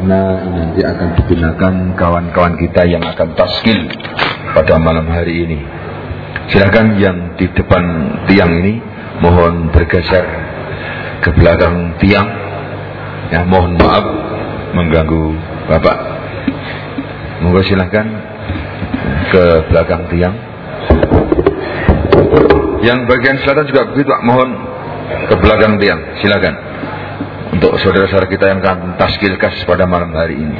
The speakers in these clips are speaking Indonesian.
karena nanti akan digunakan kawan-kawan kita yang akan taskil pada malam hari ini. Silahkan yang di depan tiang ini mohon bergeser ke belakang tiang. Ya, mohon maaf mengganggu Bapak. Monggo silahkan ke belakang tiang. Yang bagian selatan juga begitu, mohon ke belakang tiang. Silakan untuk saudara-saudara kita yang akan taskil kas pada malam hari ini.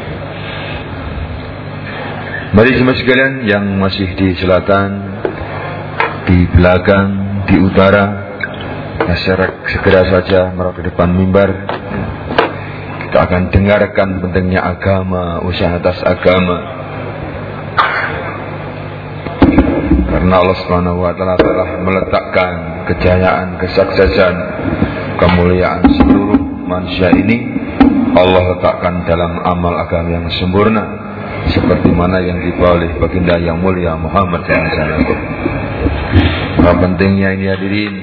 Mari jemaah sekalian yang masih di selatan, di belakang, di utara, masyarakat segera saja merokok depan mimbar. Kita akan dengarkan pentingnya agama, usaha atas agama. Karena Allah taala telah meletakkan kejayaan, kesuksesan, kemuliaan seluruh manusia ini Allah letakkan dalam amal agama yang sempurna seperti mana yang dibawa oleh baginda yang mulia Muhammad SAW. Apa pentingnya ini hadirin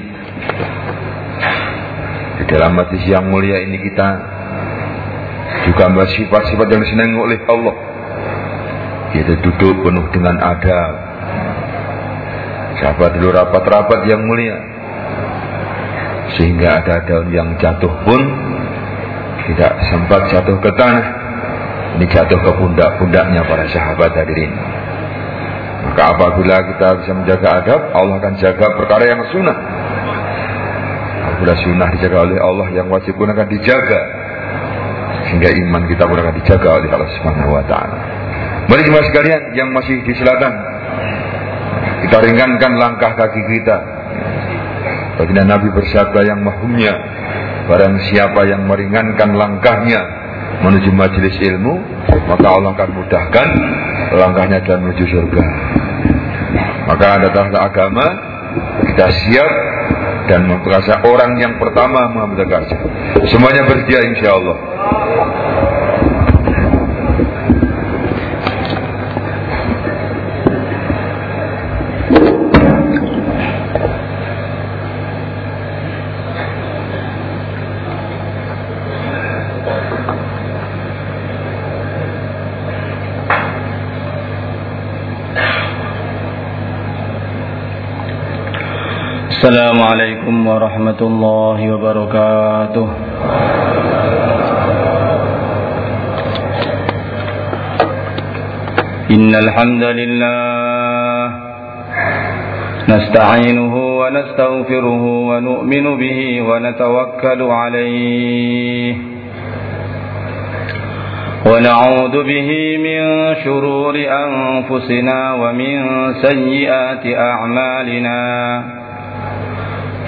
di dalam hati yang mulia ini kita juga membahas sifat-sifat yang disenangi oleh Allah yaitu duduk penuh dengan adab sahabat dulu rapat-rapat yang mulia sehingga ada daun yang jatuh pun tidak sempat jatuh ke tanah ini jatuh ke pundak-pundaknya para sahabat hadirin. Maka apabila kita bisa menjaga adab, Allah akan jaga perkara yang sunnah. Apabila sunnah dijaga oleh Allah, yang wajib pun akan dijaga. Sehingga iman kita pun akan dijaga oleh Allah Subhanahu wa taala. Mari jemaah sekalian yang masih di selatan, kita ringankan langkah kaki kita. Baginda Nabi bersabda yang mahumnya, barang siapa yang meringankan langkahnya, menuju majelis ilmu, maka Allah akan mudahkan langkahnya dan menuju surga. Maka ada tanda agama, kita siap dan merasa orang yang pertama kerja. Semuanya bersedia insya Allah. السلام عليكم ورحمة الله وبركاته. إن الحمد لله نستعينه ونستغفره ونؤمن به ونتوكل عليه. ونعوذ به من شرور أنفسنا ومن سيئات أعمالنا.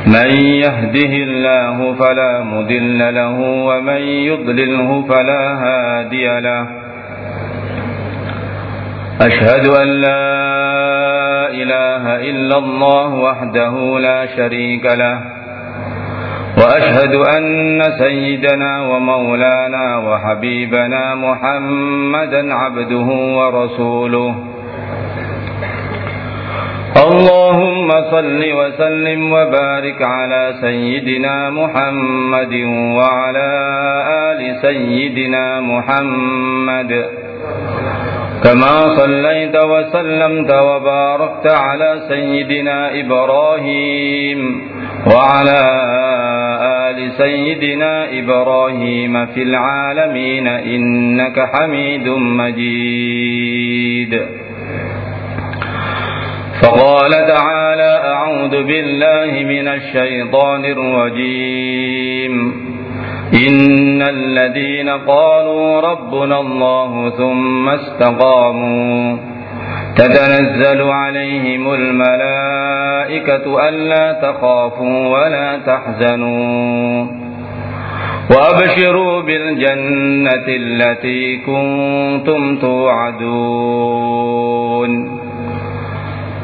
من يهده الله فلا مضل له ومن يضلله فلا هادي له. أشهد أن لا إله إلا الله وحده لا شريك له. وأشهد أن سيدنا ومولانا وحبيبنا محمدا عبده ورسوله. اللهم صل وسلم وبارك على سيدنا محمد وعلى آل سيدنا محمد. كما صليت وسلمت وباركت على سيدنا إبراهيم وعلى آل سيدنا إبراهيم في العالمين إنك حميد مجيد. فقال تعالى أعوذ بالله من الشيطان الرجيم. إن الذين قالوا ربنا الله ثم استقاموا تتنزل عليهم الملائكة ألا تخافوا ولا تحزنوا وأبشروا بالجنة التي كنتم توعدون.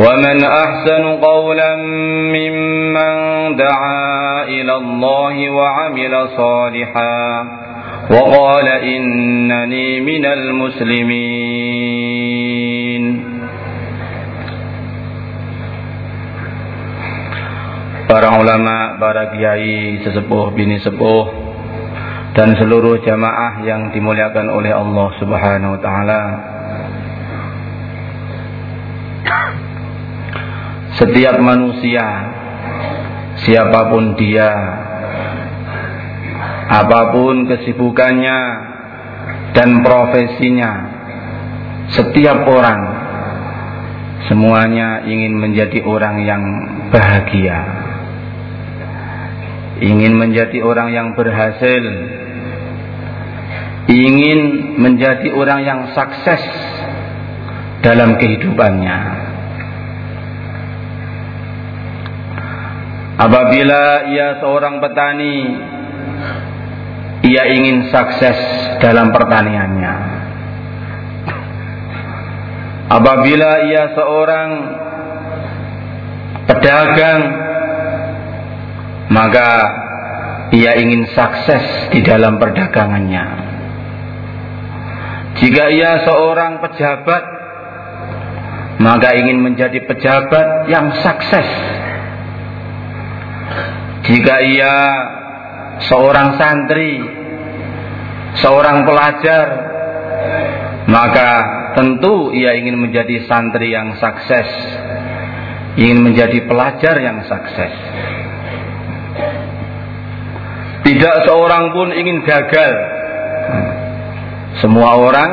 ومن أحسن قولا ممن دعا إلى الله وعمل صالحا وقال إنني من المسلمين Para ulama, para kiai, sesepuh, bini sepuh, dan seluruh jamaah yang dimuliakan oleh Allah Subhanahu wa taala. Setiap manusia siapa pun dia apa pun kesibukannya dan profesinya setiap orang semuanya ingin menjadi orang yang bahagia. Ingin menjadi orang yang berhasil. Ingin menjadi orang yang sukses dalam kehidupannya Apabila ia seorang petani, ia ingin sukses dalam pertaniannya. Apabila ia seorang pedagang, maka ia ingin sukses di dalam perdagangannya. Jika ia seorang pejabat, maka ingin menjadi pejabat yang sukses jika ia seorang santri, seorang pelajar, maka tentu ia ingin menjadi santri yang sukses, ingin menjadi pelajar yang sukses. Tidak seorang pun ingin gagal. Semua orang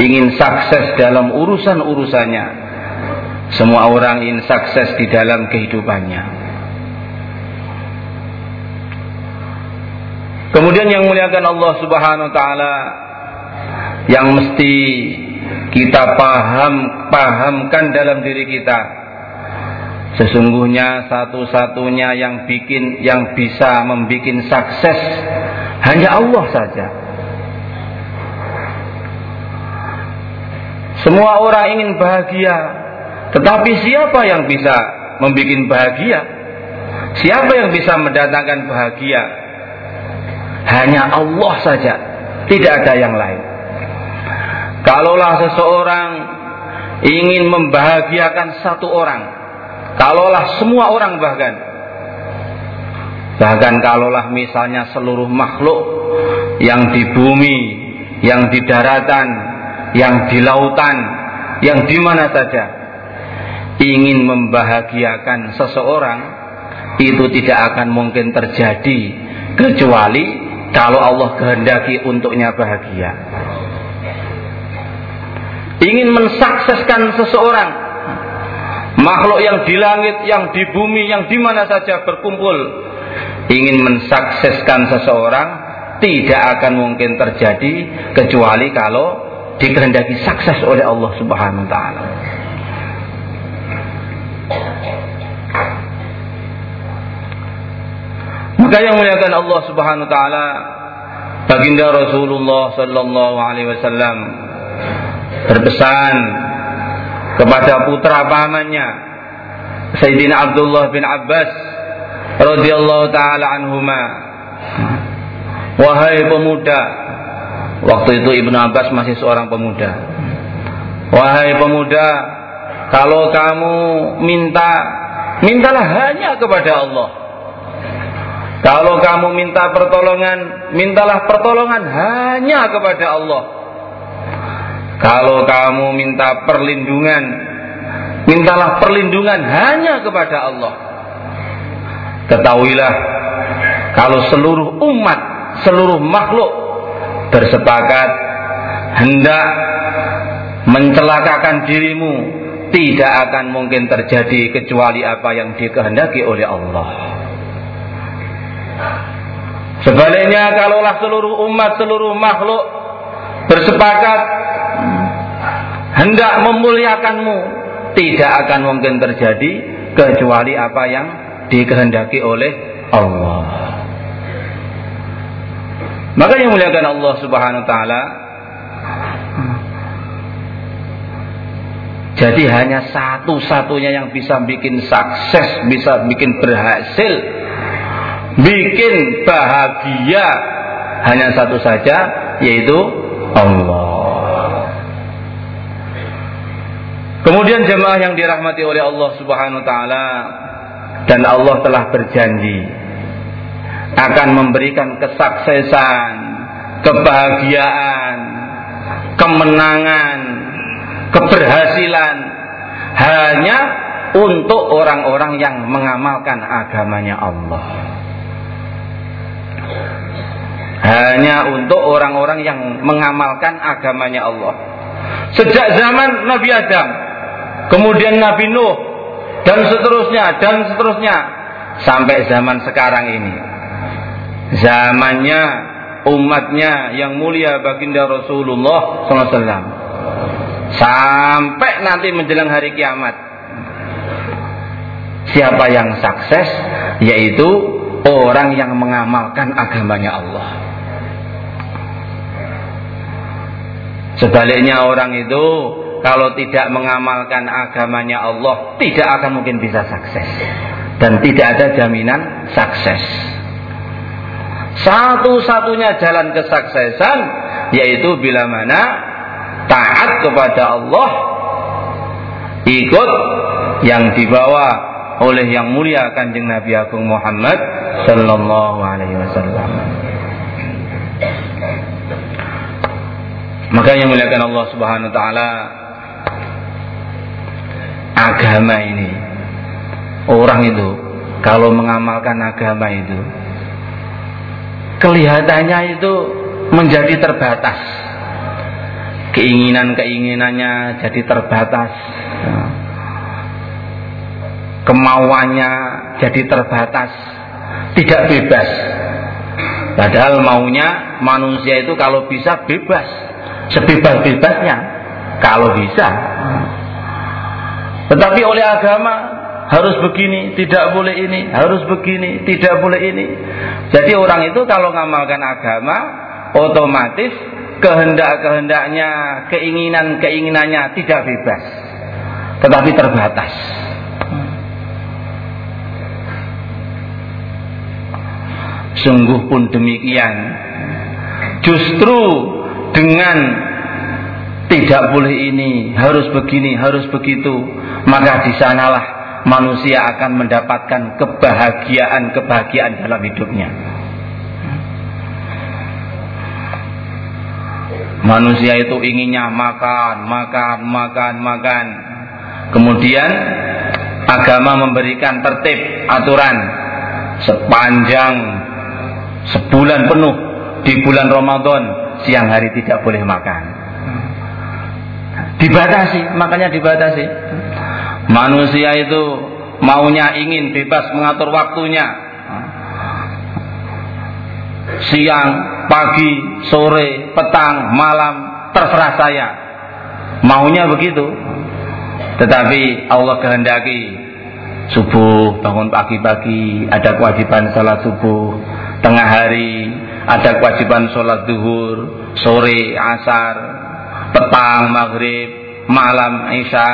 ingin sukses dalam urusan-urusannya. Semua orang ingin sukses di dalam kehidupannya. Kemudian yang muliakan Allah Subhanahu wa taala yang mesti kita paham pahamkan dalam diri kita. Sesungguhnya satu-satunya yang bikin yang bisa membuat sukses hanya Allah saja. Semua orang ingin bahagia tetapi siapa yang bisa membuat bahagia? Siapa yang bisa mendatangkan bahagia hanya Allah saja, tidak ada yang lain. Kalaulah seseorang ingin membahagiakan satu orang, kalaulah semua orang bahkan, bahkan kalaulah misalnya seluruh makhluk yang di bumi, yang di daratan, yang di lautan, yang di mana saja, ingin membahagiakan seseorang, itu tidak akan mungkin terjadi kecuali kalau Allah kehendaki untuknya bahagia. Ingin mensukseskan seseorang, makhluk yang di langit, yang di bumi, yang di mana saja berkumpul, ingin mensukseskan seseorang, tidak akan mungkin terjadi kecuali kalau dikehendaki sukses oleh Allah Subhanahu wa taala. Maka yang muliakan Allah Subhanahu wa taala baginda Rasulullah sallallahu alaihi wasallam berpesan kepada putra pamannya Sayyidina Abdullah bin Abbas radhiyallahu taala anhuma. Wahai pemuda waktu itu Ibnu Abbas masih seorang pemuda. Wahai pemuda kalau kamu minta mintalah hanya kepada Allah kalau kamu minta pertolongan, mintalah pertolongan hanya kepada Allah. Kalau kamu minta perlindungan, mintalah perlindungan hanya kepada Allah. Ketahuilah, kalau seluruh umat, seluruh makhluk bersepakat hendak mencelakakan dirimu, tidak akan mungkin terjadi kecuali apa yang dikehendaki oleh Allah. Sebaliknya kalaulah seluruh umat, seluruh makhluk bersepakat hendak memuliakanmu, tidak akan mungkin terjadi kecuali apa yang dikehendaki oleh Allah. Maka yang muliakan Allah Subhanahu wa taala Jadi hanya satu-satunya yang bisa bikin sukses, bisa bikin berhasil, bikin bahagia hanya satu saja yaitu Allah. Kemudian jemaah yang dirahmati oleh Allah Subhanahu wa taala dan Allah telah berjanji akan memberikan kesuksesan, kebahagiaan, kemenangan, keberhasilan hanya untuk orang-orang yang mengamalkan agamanya Allah. Hanya untuk orang-orang yang mengamalkan agamanya Allah. Sejak zaman Nabi Adam, kemudian Nabi Nuh, dan seterusnya, dan seterusnya, sampai zaman sekarang ini. Zamannya umatnya yang mulia baginda Rasulullah SAW sampai nanti menjelang hari kiamat. Siapa yang sukses yaitu orang yang mengamalkan agamanya Allah. Sebaliknya orang itu kalau tidak mengamalkan agamanya Allah tidak akan mungkin bisa sukses dan tidak ada jaminan sukses. Satu-satunya jalan kesuksesan yaitu bila mana taat kepada Allah ikut yang dibawa oleh yang mulia kanjeng Nabi Agung Muhammad Sallallahu Alaihi Wasallam. Maka yang muliakan Allah Subhanahu Wa Taala agama ini orang itu kalau mengamalkan agama itu kelihatannya itu menjadi terbatas keinginan-keinginannya jadi terbatas kemauannya jadi terbatas tidak bebas padahal maunya manusia itu kalau bisa bebas sebebas-bebasnya kalau bisa tetapi oleh agama harus begini, tidak boleh ini, harus begini, tidak boleh ini. Jadi orang itu kalau ngamalkan agama otomatis kehendak-kehendaknya, keinginan-keinginannya tidak bebas, tetapi terbatas. Sungguh pun demikian. Justru dengan tidak boleh ini, harus begini, harus begitu, maka di sanalah manusia akan mendapatkan kebahagiaan-kebahagiaan dalam hidupnya. Manusia itu inginnya makan, makan, makan, makan. Kemudian agama memberikan tertib, aturan sepanjang sebulan penuh di bulan Ramadan siang hari tidak boleh makan. Dibatasi, makanya dibatasi. Manusia itu maunya ingin bebas mengatur waktunya. Siang pagi, sore, petang, malam, terserah saya. Maunya begitu. Tetapi Allah kehendaki subuh bangun pagi-pagi ada kewajiban salat subuh, tengah hari ada kewajiban sholat duhur, sore, asar, petang, maghrib, malam, isya.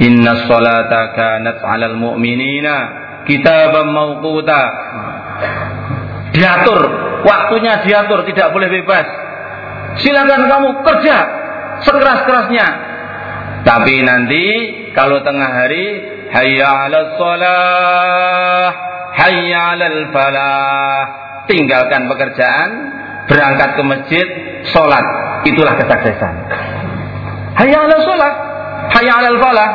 Inna sholata kanat alal mu'minina kitaban mawquta. Diatur waktunya diatur, tidak boleh bebas. Silakan kamu kerja sekeras-kerasnya. Tapi nanti kalau tengah hari hayya 'alal shalah, hayya 'alal falah. Tinggalkan pekerjaan, berangkat ke masjid, sholat. Itulah kesuksesan. Hayya 'alal shalah, hayya 'alal falah.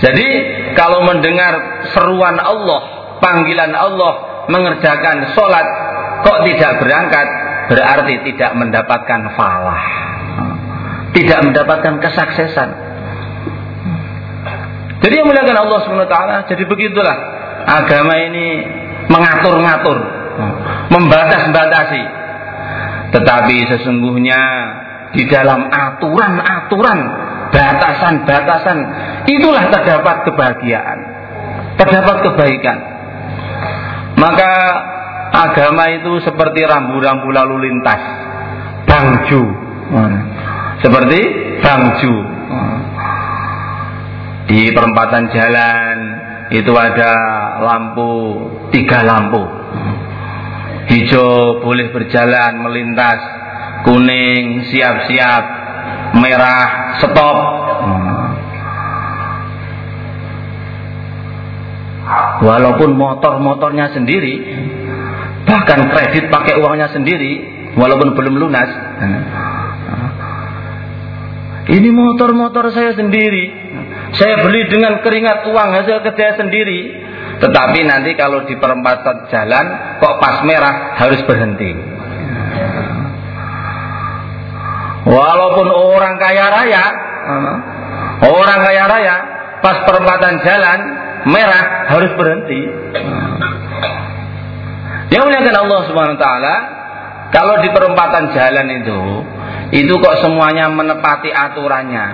Jadi kalau mendengar seruan Allah, panggilan Allah mengerjakan sholat kok tidak berangkat berarti tidak mendapatkan falah tidak mendapatkan kesuksesan jadi yang mulakan Allah SWT jadi begitulah agama ini mengatur-ngatur membatas-batasi. Tetapi sesungguhnya di dalam aturan-aturan batasan-batasan itulah terdapat kebahagiaan terdapat kebaikan. Maka agama itu seperti rambu-rambu lalu lintas bangju. Seperti bangju. Di perempatan jalan itu ada lampu tiga lampu. Hijau boleh berjalan melintas kuning siap-siap merah stop. Walaupun motor-motornya sendiri bahkan kredit pakai uangnya sendiri walaupun belum lunas. Ini motor-motor saya sendiri. Saya beli dengan keringat uang hasil kerja sendiri. Tetapi nanti kalau di perempatan jalan kok pas merah harus berhenti. Walaupun orang kaya raya, orang kaya raya pas perempatan jalan merah harus berhenti. Yang muliakan Allah Subhanahu wa taala, kalau di perempatan jalan itu, itu kok semuanya menepati aturannya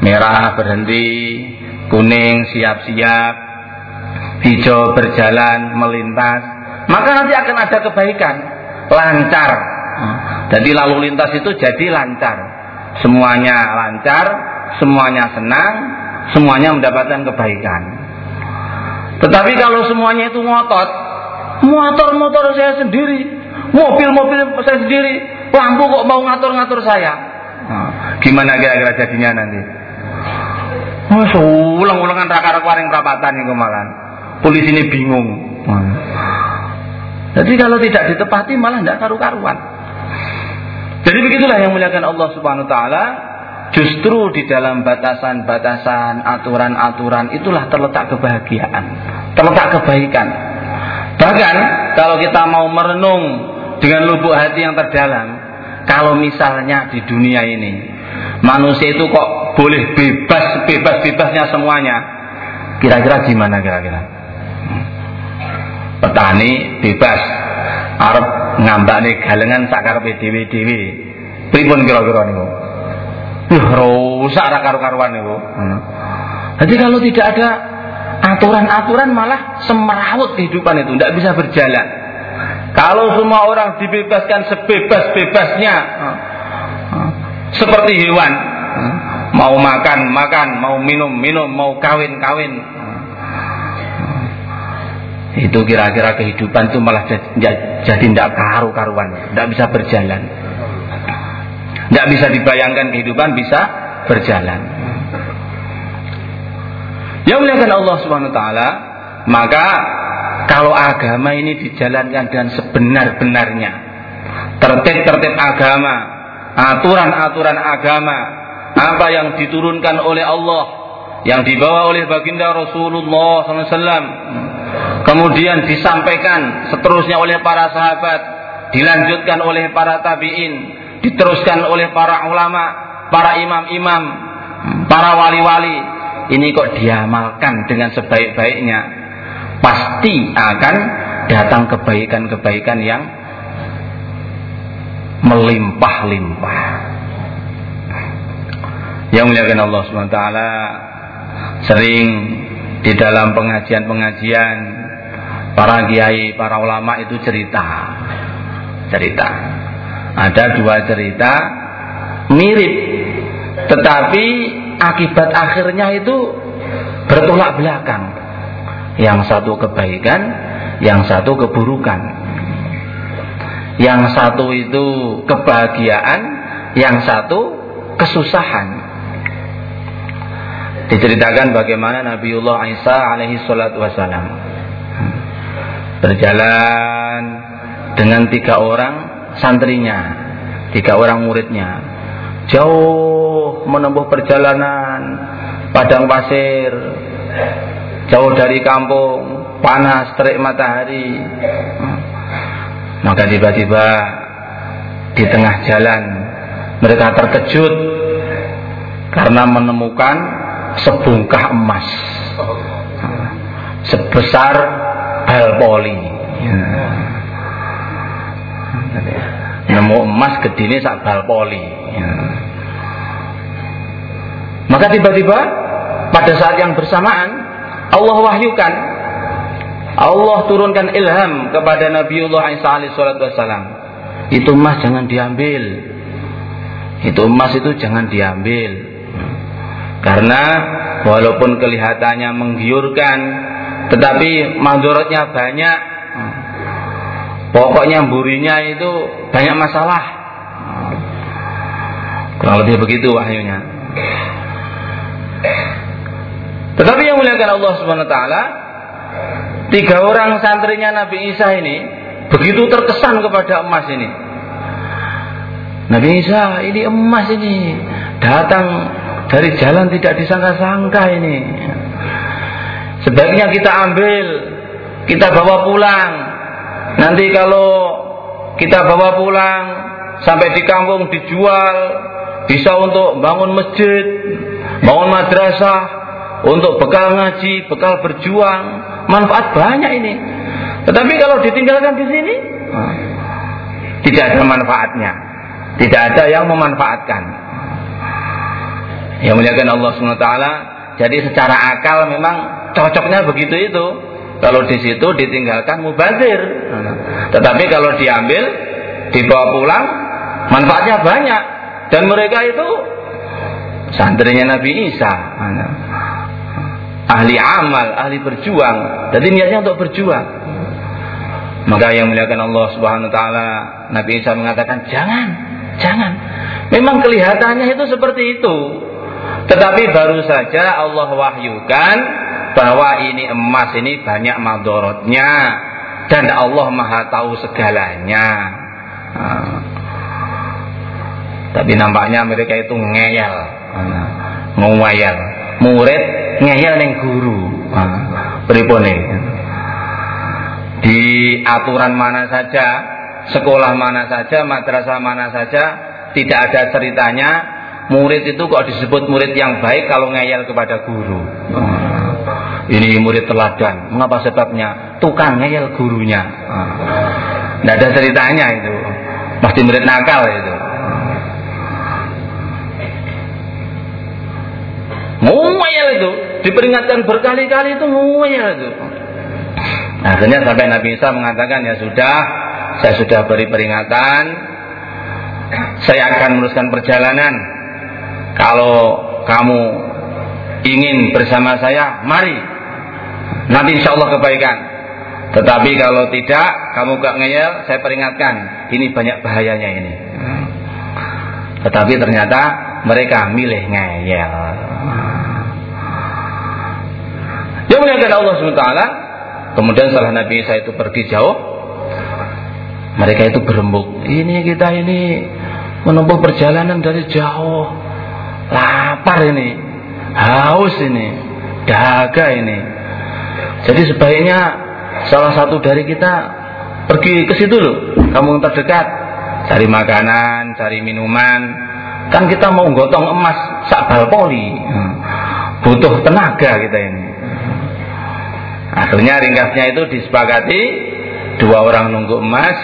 merah berhenti, kuning siap-siap, hijau berjalan melintas, maka nanti akan ada kebaikan, lancar. Jadi lalu lintas itu jadi lancar, semuanya lancar, semuanya senang, semuanya mendapatkan kebaikan. Tetapi kalau semuanya itu ngotot, motor-motor saya sendiri, mobil-mobil saya sendiri, lampu kok mau ngatur-ngatur saya. Nah, gimana kira-kira jadinya nanti? Oh, ulang-ulangan raka yang perapatan itu malah. Polisi ini bingung. Jadi kalau tidak ditepati malah tidak karu-karuan. Jadi begitulah yang muliakan Allah Subhanahu wa taala, justru di dalam batasan-batasan, aturan-aturan itulah terletak kebahagiaan, terletak kebaikan. Bahkan kalau kita mau merenung dengan lubuk hati yang terdalam, kalau misalnya di dunia ini manusia itu kok boleh bebas bebas bebasnya semuanya kira-kira gimana kira-kira petani bebas. Arab ngambak nih galengan sakar PDW DW pripun kira-kira nih Wih, rusak karu-karuan nih hmm. Jadi kalau tidak ada aturan-aturan malah semerawut kehidupan itu, tidak bisa berjalan. Kalau semua orang dibebaskan sebebas-bebasnya, hmm, hmm, seperti hewan, mau makan makan. Mau minum minum. Mau kawin kawin itu kira-kira kehidupan itu malah jadi tidak karu karuan tidak bisa berjalan. Tidak bisa dibayangkan kehidupan bisa berjalan. Yang melihatkan Allah subhanahu wa ta'ala maka kalau agama ini dijalankan dengan sebenar-benarnya tertib-tertib agama aturan-aturan agama apa yang diturunkan oleh Allah yang dibawa oleh baginda Rasulullah SAW kemudian disampaikan seterusnya oleh para sahabat dilanjutkan oleh para tabiin diteruskan oleh para ulama para imam-imam para wali-wali. Ini kok diamalkan dengan sebaik-baiknya? Pasti akan datang kebaikan-kebaikan yang melimpah-limpah. Yang muliakan Allah SWT sering di dalam pengajian-pengajian para kiai, para ulama itu cerita. Cerita. Ada dua cerita mirip tetapi akibat akhirnya itu bertolak belakang. Yang satu kebaikan, yang satu keburukan. Yang satu itu kebahagiaan, yang satu kesusahan diceritakan bagaimana Nabiullah Isa alaihi salatu wasalam berjalan dengan tiga orang santrinya, tiga orang muridnya. Jauh menempuh perjalanan padang pasir, jauh dari kampung, panas terik matahari. Maka tiba-tiba di tengah jalan mereka terkejut karena menemukan sebungkah emas sebesar bal poli nemu emas gedine sak bal poli maka tiba-tiba pada saat yang bersamaan Allah wahyukan. Allah turunkan ilham kepada Nabiullah Isa alaihissalam itu emas jangan diambil. Itu emas itu jangan diambil. Karena walaupun kelihatannya menggiurkan tetapi mandorotnya banyak. Pokoknya burinya itu banyak masalah. Kurang lebih begitu wahyunya. Tetapi yang muliakan Allah Subhanahu wa taala tiga orang santrinya Nabi Isa ini begitu terkesan kepada emas ini. Nabi Isa ini emas ini datang dari jalan tidak disangka-sangka ini sebaiknya kita ambil kita bawa pulang nanti kalau kita bawa pulang sampai di kampung dijual bisa untuk bangun masjid bangun madrasah untuk bekal ngaji bekal berjuang manfaat banyak ini tetapi kalau ditinggalkan di sini tidak ada manfaatnya tidak ada yang memanfaatkan. Yang muliakan Allah SWT. Jadi secara akal memang cocoknya begitu itu. Kalau di situ ditinggalkan mubazir. Tetapi kalau diambil, dibawa pulang, manfaatnya banyak. Dan mereka itu santrinya Nabi Isa. Ahli amal, ahli berjuang. Jadi niatnya untuk berjuang. Maka yang muliakan Allah Subhanahu wa taala, Nabi Isa mengatakan, "Jangan Jangan. Memang kelihatannya itu seperti itu. Tetapi baru saja Allah wahyukan bahwa ini emas ini banyak madorotnya dan Allah maha tahu segalanya. Nah. Tapi nampaknya mereka itu ngeyel, nah. Murid ngeyel neng guru. Nah. Pripone. Di aturan mana saja sekolah mana saja, madrasah mana saja, tidak ada ceritanya murid itu kok disebut murid yang baik kalau ngeyel kepada guru. Hmm. Ini murid teladan. Mengapa sebabnya? Tukang ngeyel gurunya. Tidak ada ceritanya itu. Pasti murid nakal itu. Ngeyel itu. Diperingatkan berkali-kali itu ngeyel itu. Akhirnya sampai Nabi Isa mengatakan ya sudah saya sudah beri peringatan saya akan meneruskan perjalanan kalau kamu ingin bersama saya mari nanti insya Allah kebaikan tetapi kalau tidak kamu gak ngeyel saya peringatkan ini banyak bahayanya ini tetapi ternyata mereka milih ngeyel yang muliakan Allah SWT kemudian setelah Nabi Isa itu pergi jauh mereka itu berembuk. Ini kita ini menempuh perjalanan dari jauh. Lapar ini. Haus ini. Dahaga ini. Jadi sebaiknya salah satu dari kita pergi ke situ loh. Kamu terdekat. Cari makanan, cari minuman. Kan kita mau gotong emas sakbal poli. Butuh tenaga kita ini. Akhirnya ringkasnya itu disepakati dua orang nunggu emas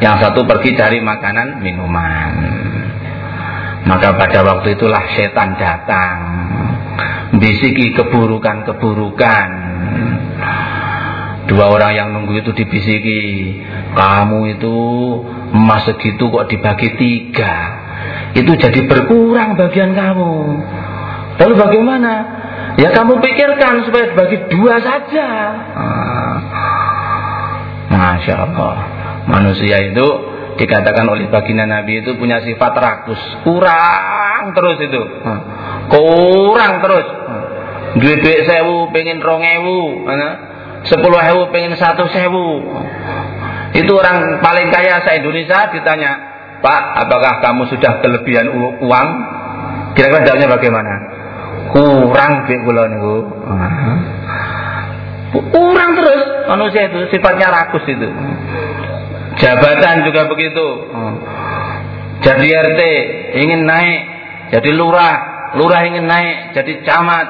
yang satu pergi cari makanan minuman maka pada waktu itulah setan datang. Bisiki keburukan-keburukan. Dua orang yang nunggu itu dibisiki. Kamu itu emas segitu kok dibagi tiga. Itu jadi berkurang bagian kamu. Lalu bagaimana? Ya kamu pikirkan supaya dibagi dua saja. Ah. Masya Allah. Manusia itu dikatakan oleh baginda Nabi itu punya sifat rakus. Kurang terus itu. Kurang terus. Duit duit sewu pengen rong ewu sepuluh ewu pengen satu sewu. Itu orang paling kaya se Indonesia ditanya Pak apakah kamu sudah kelebihan uang? Kira-kira jawabnya bagaimana? Kurang duit kula niku. Kurang terus. Manusia itu sifatnya rakus itu Jabatan juga begitu. Hmm. Jadi RT ingin naik jadi lurah, lurah ingin naik jadi camat,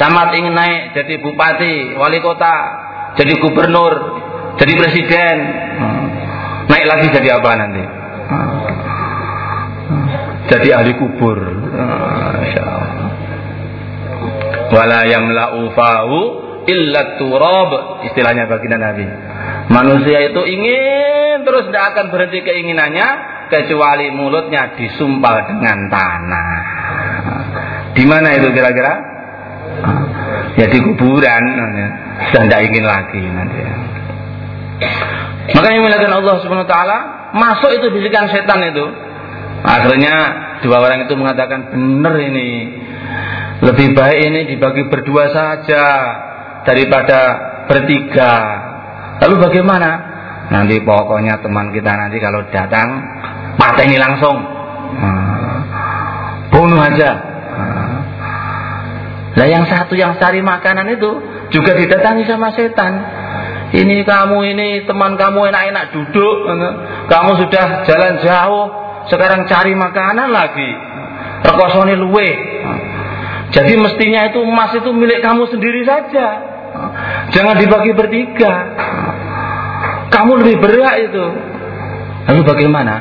camat ingin naik jadi bupati, wali kota, jadi gubernur, jadi presiden. Hmm. Naik lagi jadi apa nanti? Hmm. Jadi ahli kubur. Wala yamla'u fahu illa turab istilahnya baginda Nabi. Manusia itu ingin terus tidak akan berhenti keinginannya kecuali mulutnya disumpal dengan tanah. Di mana itu kira-kira? ya di kuburan. Sudah tidak ingin lagi nanti. Makanya melakukan Allah subhanahu wa taala masuk itu bisikan setan itu. Akhirnya dua orang itu mengatakan benar ini. Lebih baik ini dibagi berdua saja daripada bertiga lalu bagaimana nanti pokoknya teman kita nanti kalau datang pateni langsung hmm. bunuh aja Nah yang satu yang cari makanan itu juga didatangi sama setan. Ini kamu ini teman kamu enak-enak duduk, kamu sudah jalan jauh, sekarang cari makanan lagi. Rekosone luwe. Jadi mestinya itu emas itu milik kamu sendiri saja. Jangan dibagi bertiga. Kamu lebih berat itu. Lalu bagaimana?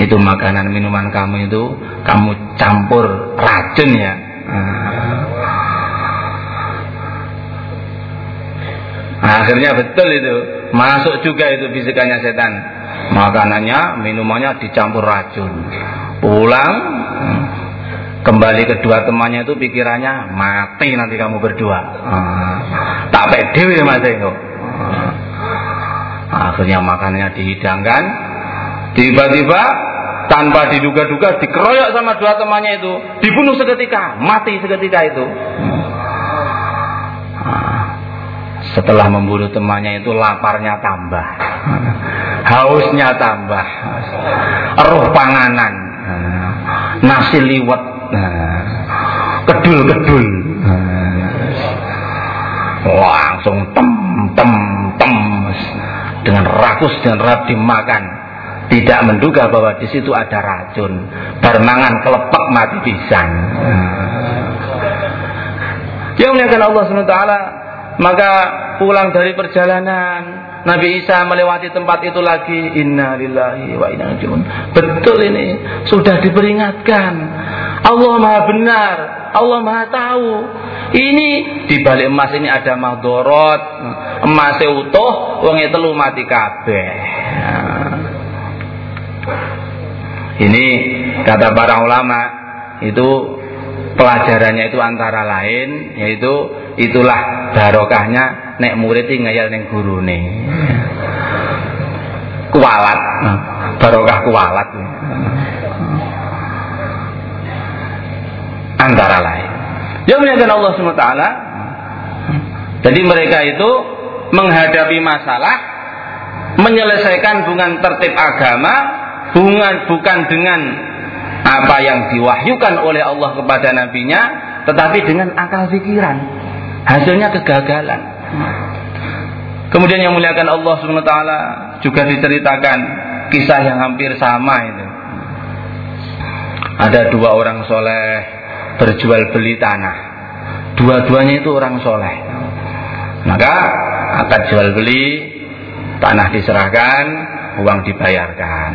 Itu makanan minuman kamu itu kamu campur racun ya. Nah, akhirnya betul itu masuk juga itu bisikannya setan. Makanannya, minumannya dicampur racun. Pulang kembali kedua temannya itu pikirannya mati nanti kamu berdua. Ah, tak pede mas. Ah, akhirnya makanannya dihidangkan. Tiba-tiba tanpa diduga-duga dikeroyok sama dua temannya itu. Dibunuh seketika mati seketika itu. Setelah membunuh temannya itu laparnya tambah. Hausnya tambah. Roh panganan. Nasi liwet. Kedul-kedul langsung tem tem tem. Dengan rakus dan rap dimakan. Tidak menduga bahwa di situ ada racun. Bermangan kelepek mati pisang yang muliakan Allah SWT maka pulang dari perjalanan Nabi Isa melewati tempat itu lagi. Inna lillahi wa inna Betul ini Sudah diperingatkan. Allah maha benar Allah maha tahu. Ini di balik emas ini ada madorot Emasnya utuh Wongi telu mati kabeh. Ini kata para ulama Itu pelajarannya itu antara lain Yaitu itulah barokahnya nek murid ngayal ning gurune. Kualat. Barokah kualat antara lain. Yang muliakan Allah SWT jadi mereka itu menghadapi masalah menyelesaikan bukan tertib agama bukan bukan dengan apa yang diwahyukan oleh Allah kepada nabinya tetapi dengan akal pikiran. Hasilnya kegagalan. Kemudian yang muliakan Allah SWT juga diceritakan kisah yang hampir sama itu. Ada dua orang soleh berjual beli tanah. Dua-duanya itu orang soleh. Maka akan jual beli tanah diserahkan uang dibayarkan.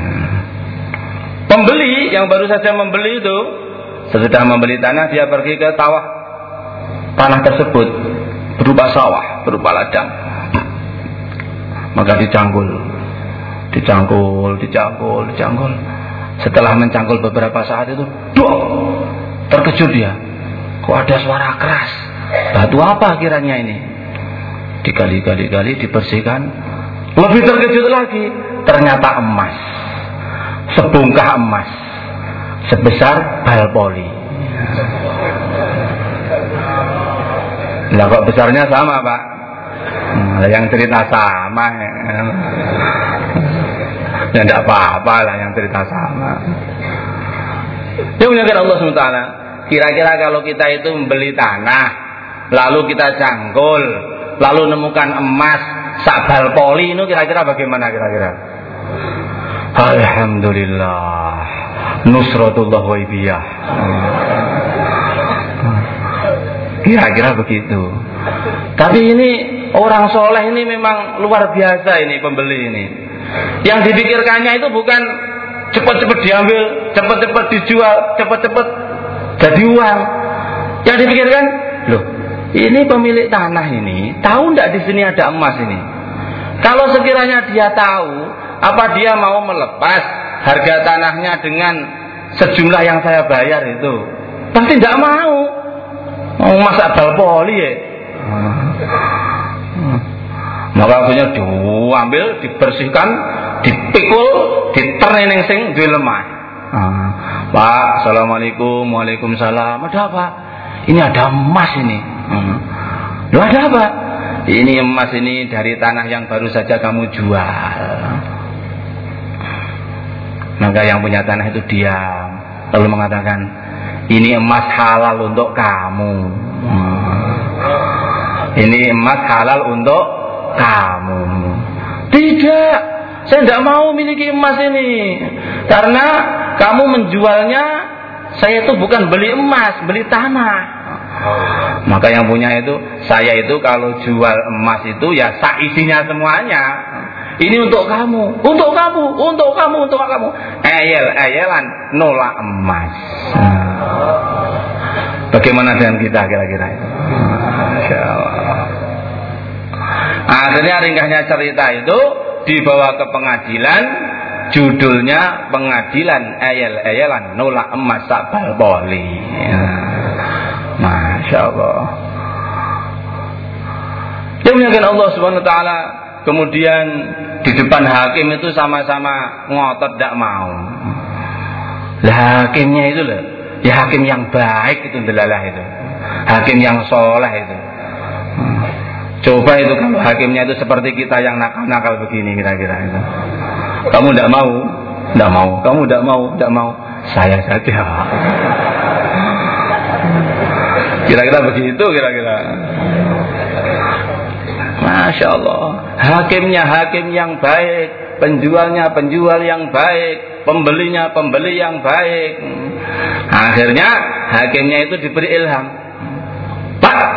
Pembeli yang baru saja membeli itu sesudah membeli tanah dia pergi ke sawah tanah tersebut berupa sawah, berupa ladang. Maka dicangkul, dicangkul, dicangkul, dicangkul. Setelah mencangkul beberapa saat itu, dok, terkejut dia. Kok ada suara keras? Batu apa kiranya ini? Dikali-kali-kali dibersihkan. Lebih terkejut lagi, ternyata emas. Sebungkah emas sebesar bal poli. Lah kok besarnya sama pak? Nah, yang cerita sama ya. ya tidak apa-apa lah yang cerita sama. Yang muliakan Allah SWT Kira-kira kalau kita itu membeli tanah Lalu kita cangkul Lalu nemukan emas Sabal poli itu kira-kira bagaimana kira-kira Alhamdulillah Nusratullah wa Kira-kira begitu. Tapi ini orang soleh ini memang luar biasa ini pembeli ini. Yang dipikirkannya itu bukan cepat-cepat diambil, cepat-cepat dijual, cepat-cepat jadi uang. Yang dipikirkan, loh, ini pemilik tanah ini tahu tidak di sini ada emas ini? Kalau sekiranya dia tahu, apa dia mau melepas harga tanahnya dengan sejumlah yang saya bayar itu? Pasti tidak mau. Emas abal poli ya. Maka akhirnya diambil, dibersihkan, dipikul, diternening sing duwe lemah. Ah, Pak, Assalamualaikum, Waalaikumsalam. Ada apa? Ini ada emas ini. Hmm. Loh ada apa? Ini emas ini dari tanah yang baru saja kamu jual. Maka yang punya tanah itu diam. Lalu mengatakan, ini emas halal untuk kamu. Hmm. Ini emas halal untuk kamu. Tidak, saya tidak mau miliki emas ini. Karena kamu menjualnya, saya itu bukan beli emas, beli tanah. Maka yang punya itu saya itu kalau jual emas itu ya sak isinya semuanya. Ini untuk kamu, untuk kamu, untuk kamu, untuk kamu. Eyel, eyelan nolak emas. Bagaimana dengan kita kira-kira itu? Akhirnya ringkasnya cerita itu dibawa ke pengadilan, judulnya pengadilan eyel-eyelan nolak emas sabal boli. Masya Allah. Yang menyangkan Allah Subhanahu Wa Taala kemudian di depan hakim itu sama-sama ngotot tidak mau. Lah hakimnya itu loh, ya hakim yang baik itu delalah itu, hakim yang soleh itu. Coba itu kalau hakimnya itu seperti kita yang nakal-nakal begini kira-kira itu. Kamu tidak mau, tidak mau, kamu tidak mau, tidak mau, saya saja. Kira-kira begitu kira-kira. Masya Allah. Hakimnya hakim yang baik. Penjualnya penjual yang baik. Pembelinya pembeli yang baik. Akhirnya hakimnya itu diberi ilham. Pak,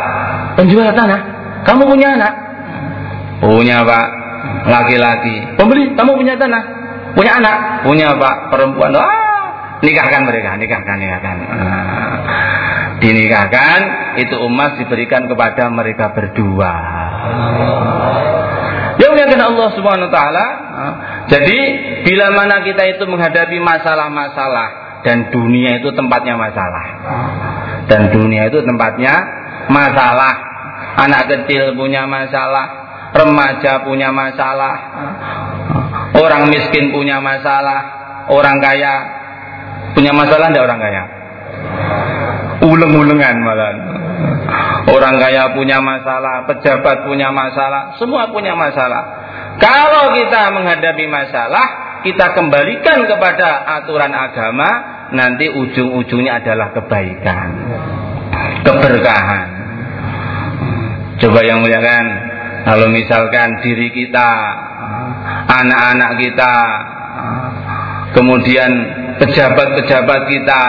penjual tanah. Kamu punya anak? Punya pak. Laki-laki. Pembeli, kamu punya tanah? Punya anak? Punya pak. Perempuan. Ah, nikahkan mereka. Nikahkan, nikahkan. Ah dinikahkan itu emas diberikan kepada mereka berdua. Ya muliakan Allah Subhanahu wa taala. Jadi bila mana kita itu menghadapi masalah-masalah dan dunia itu tempatnya masalah. Dan dunia itu tempatnya masalah. Anak kecil punya masalah, remaja punya masalah, orang miskin punya masalah, orang kaya punya masalah tidak orang kaya? uleng-ulengan malah. Orang kaya punya masalah, pejabat punya masalah, semua punya masalah. Kalau kita menghadapi masalah, kita kembalikan kepada aturan agama, nanti ujung-ujungnya adalah kebaikan, keberkahan. Coba yang mulia kan, kalau misalkan diri kita, anak-anak kita, kemudian pejabat-pejabat kita,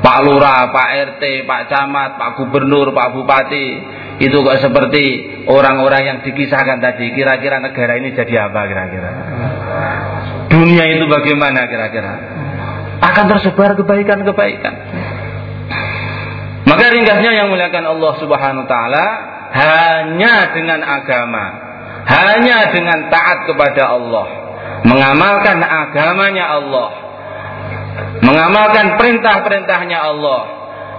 Pak Lurah, Pak RT, Pak Camat, Pak Gubernur, Pak Bupati itu kok seperti orang-orang yang dikisahkan tadi? Kira-kira negara ini jadi apa kira-kira? Dunia itu bagaimana kira-kira? Akan tersebar kebaikan-kebaikan maka ringkasnya yang muliakan Allah Subhanahu wa taala hanya dengan agama hanya dengan taat kepada Allah mengamalkan agamanya Allah mengamalkan perintah-perintahnya Allah,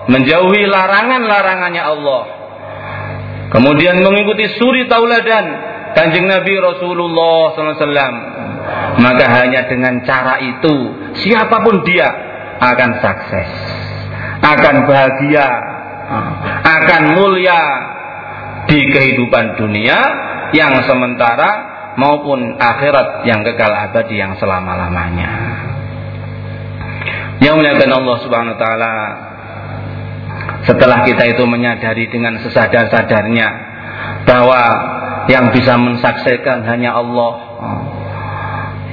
menjauhi larangan-larangannya Allah, kemudian mengikuti suri tauladan kanjeng Nabi Rasulullah SAW, maka hanya dengan cara itu siapa pun dia akan sukses, akan bahagia, akan mulia di kehidupan dunia yang sementara maupun akhirat yang kekal abadi yang selama-lamanya. Yang muliakan Allah Subhanahu wa taala setelah kita itu menyadari dengan sesadar-sadarnya bahwa yang bisa mensaksikan hanya Allah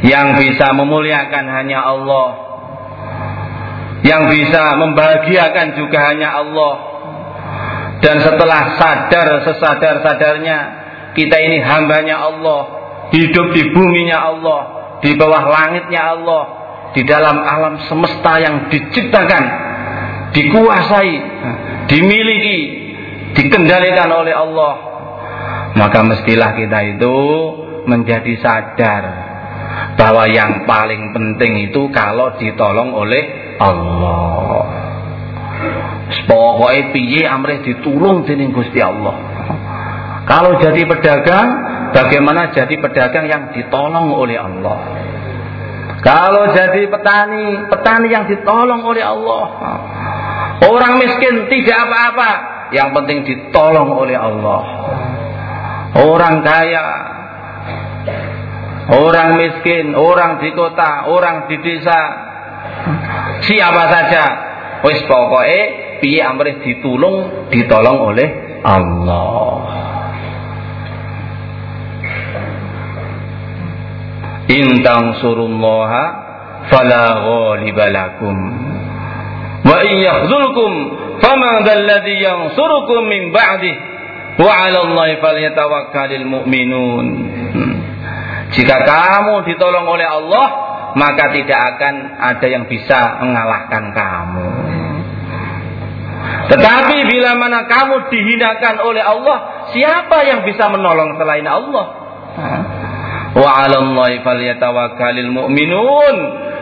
yang bisa memuliakan hanya Allah yang bisa membahagiakan juga hanya Allah dan setelah sadar sesadar-sadarnya kita ini hambanya Allah hidup di buminya Allah di bawah langitnya Allah di dalam alam semesta yang diciptakan, dikuasai, dimiliki, dikendalikan oleh Allah, maka mestilah kita itu menjadi sadar bahwa yang paling penting itu kalau ditolong oleh Allah. Pokoke piye amrih ditulung dening Gusti Allah. Kalau jadi pedagang, bagaimana jadi pedagang yang ditolong oleh Allah? Kalau jadi petani, petani yang ditolong oleh Allah. Orang miskin tidak apa-apa, yang penting ditolong oleh Allah. Orang kaya, orang miskin, orang di kota, orang di desa, siapa saja, wis pokoknya piye amrih ditulung, ditolong oleh Allah. Intang surullaha fala ghaliba lakum wa in yakhzulkum fama dzalladzi yansurukum min ba'di wa 'ala Allahi falyatawakkalul mu'minun. Jika kamu ditolong oleh Allah maka tidak akan ada yang bisa mengalahkan kamu tetapi bila mana kamu dihinakan oleh Allah, siapa yang bisa menolong selain Allah? Wa 'alallahi falyatawakkalul mu'minun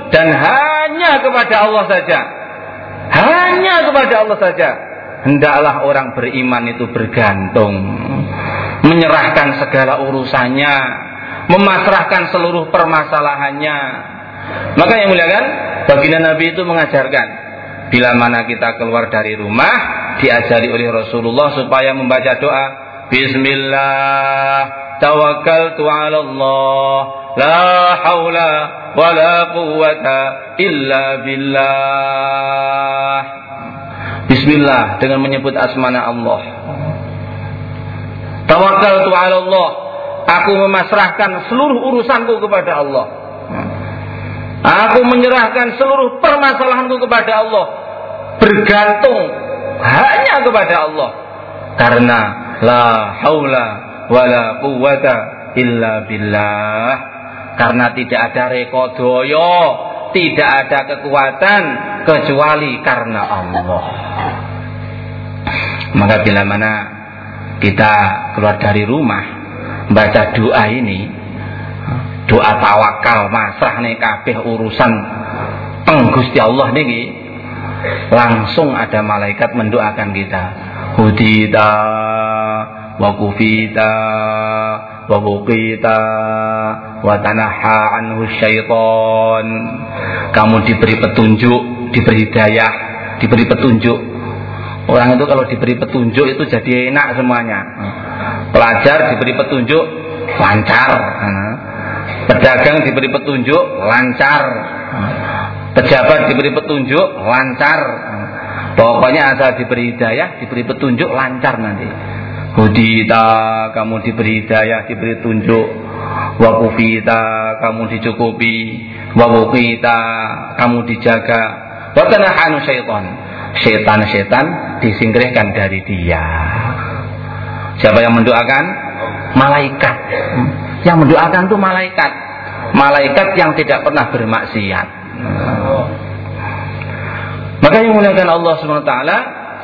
dan hanya kepada Allah saja. Hanya kepada Allah saja. Hendaklah orang beriman itu bergantung, menyerahkan segala urusannya, memasrahkan seluruh permasalahannya. Maka yang mulia kan, baginda Nabi itu mengajarkan bila mana kita keluar dari rumah diajari oleh Rasulullah supaya membaca doa Bismillah tawakkaltu 'ala Allah la haula wala quwwata illa billah. Bismillah dengan menyebut asmana Allah. Tawakkaltu 'ala Allah aku memasrahkan seluruh urusanku kepada Allah Aku menyerahkan seluruh permasalahanku kepada Allah. Bergantung hanya kepada Allah. Karena la haula wala quwwata illa billah. Karena tidak ada rekodoyo tidak ada kekuatan kecuali karena Allah. Maka bila mana kita keluar dari rumah baca doa ini doa tawakal masrah nih kabeh urusan. Penggusti Allah niki langsung ada malaikat mendoakan kita. Hudita wa kufita wa buqita wa tanaha anhu syaiton kamu diberi petunjuk diberi hidayah diberi petunjuk. Orang itu kalau diberi petunjuk itu jadi enak semuanya. Pelajar diberi petunjuk lancar pedagang diberi petunjuk lancar Pejabat diberi petunjuk lancar. Pokoknya asal diberi hidayah, diberi petunjuk lancar nanti. Hudita kamu diberi hidayah, diberi petunjuk. Wakufita kamu dicukupi. Wawukita kamu dijaga. Watanahanu syaitan. Setan-setan disingkirkan dari dia. Siapa yang mendoakan? Malaikat. Yang mendoakan itu malaikat. Malaikat yang tidak pernah bermaksiat. Maka yang muliakan Allah SWT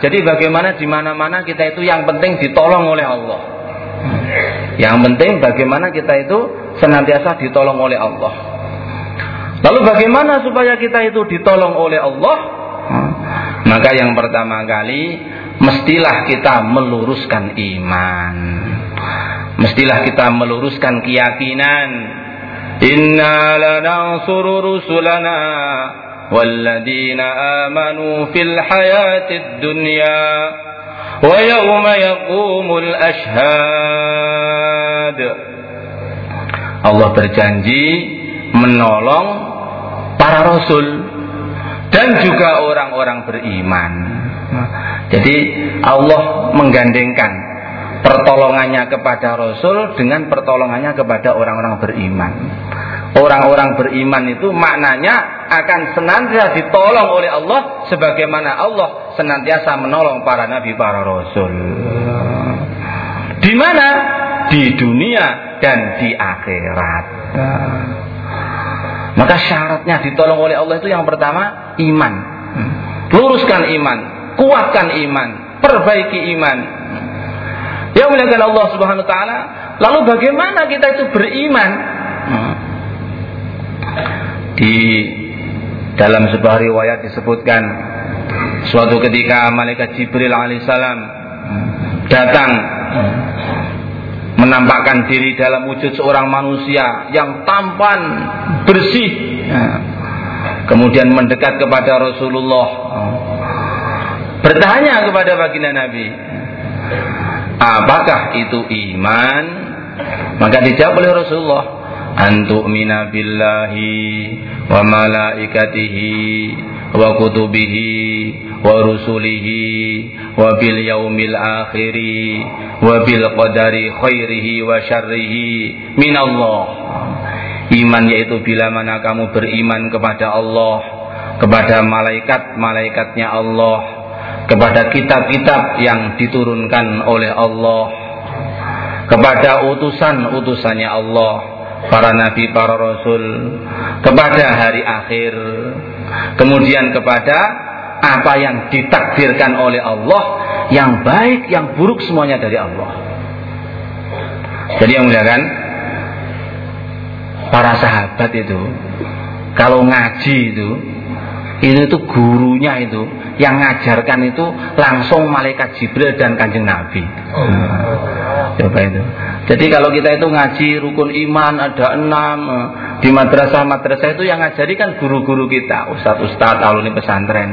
Jadi bagaimana di mana-mana kita itu yang penting ditolong oleh Allah Yang penting bagaimana kita itu senantiasa ditolong oleh Allah Lalu bagaimana supaya kita itu ditolong oleh Allah Maka yang pertama kali Mestilah kita meluruskan iman Mestilah kita meluruskan keyakinan Inna lanansuru rusulana والذين آمنوا في الحياة الدنيا ويوم يقوم الأشهاد Allah berjanji menolong para rasul dan juga orang-orang beriman. Jadi Allah menggandengkan pertolongannya kepada rasul dengan pertolongannya kepada orang-orang beriman orang-orang beriman itu maknanya akan senantiasa ditolong oleh Allah sebagaimana Allah senantiasa menolong para nabi para rasul. Di mana? Di dunia dan di akhirat. Maka syaratnya ditolong oleh Allah itu yang pertama iman. Luruskan iman, kuatkan iman, perbaiki iman. Ya muliakan Allah Subhanahu wa taala. Lalu bagaimana kita itu beriman? di dalam sebuah riwayat disebutkan suatu ketika malaikat Jibril alaihissalam datang menampakkan diri dalam wujud seorang manusia yang tampan, bersih. Kemudian mendekat kepada Rasulullah. Bertanya kepada baginda Nabi, apakah itu iman? Maka dijawab oleh Rasulullah, antu'mina billahi wa malaikatihi wa kutubihi wa rusulihi wa bil yaumil akhiri wa bil qadari khairihi wa syarrihi min Allah iman yaitu bila mana kamu beriman kepada Allah kepada malaikat-malaikatnya Allah kepada kitab-kitab yang diturunkan oleh Allah kepada utusan-utusannya Allah para nabi, para rasul kepada hari akhir kemudian kepada apa yang ditakdirkan oleh Allah yang baik, yang buruk semuanya dari Allah. Jadi yang mulia kan para sahabat itu kalau ngaji itu itu itu gurunya itu yang ngajarkan itu langsung malaikat Jibril dan kanjeng Nabi. Oh. Coba itu. Jadi kalau kita itu ngaji rukun iman ada enam eh, di madrasah-madrasah itu yang ngajari kan guru-guru kita, ustadz-ustadz alumni pesantren.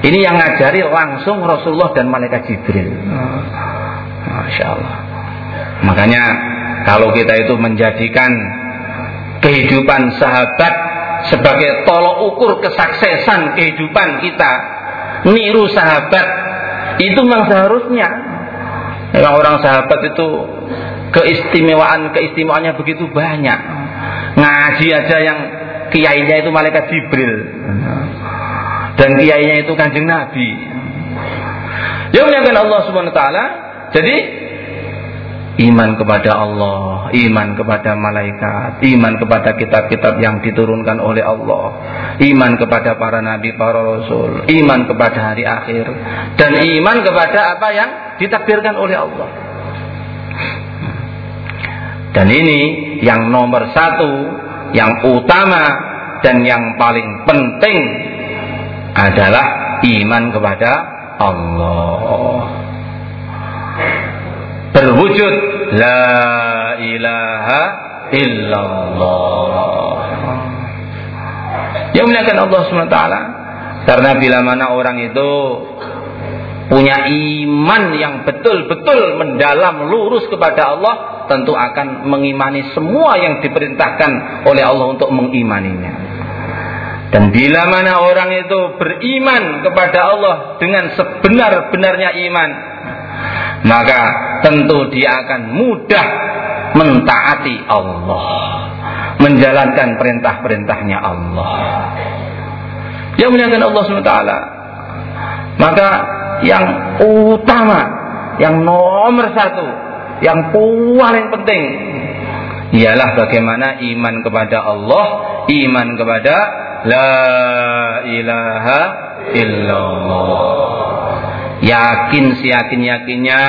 Ini yang ngajari langsung Rasulullah dan malaikat Jibril. Masya Allah. Makanya kalau kita itu menjadikan kehidupan sahabat sebagai tolok ukur kesuksesan kehidupan kita niru sahabat. Itu memang seharusnya. Ya, orang sahabat itu keistimewaan keistimewaannya begitu banyak. Ngaji aja yang kiainya itu malaikat Jibril. Dan kiainya itu kanjeng Nabi. Yang menyatakan Allah Subhanahu Wa Taala. Jadi iman kepada Allah, iman kepada malaikat, iman kepada kitab-kitab yang diturunkan oleh Allah, iman kepada para nabi, para rasul, iman kepada hari akhir, dan iman kepada apa yang ditakdirkan oleh Allah. Dan ini yang nomor satu, yang utama, dan yang paling penting adalah iman kepada Allah berwujud la ilaha illallah. Yang muliakan Allah SWT karena bila mana orang itu punya iman yang betul-betul mendalam lurus kepada Allah tentu akan mengimani semua yang diperintahkan oleh Allah untuk mengimaninya. Dan bila mana orang itu beriman kepada Allah dengan sebenar-benarnya iman maka tentu dia akan mudah mentaati Allah. Menjalankan perintah-perintahnya Allah. Yang muliakan Allah SWT maka yang utama yang nomor satu yang paling penting ialah bagaimana iman kepada Allah iman kepada la ilaha illallah Yakin seyakin yakinnya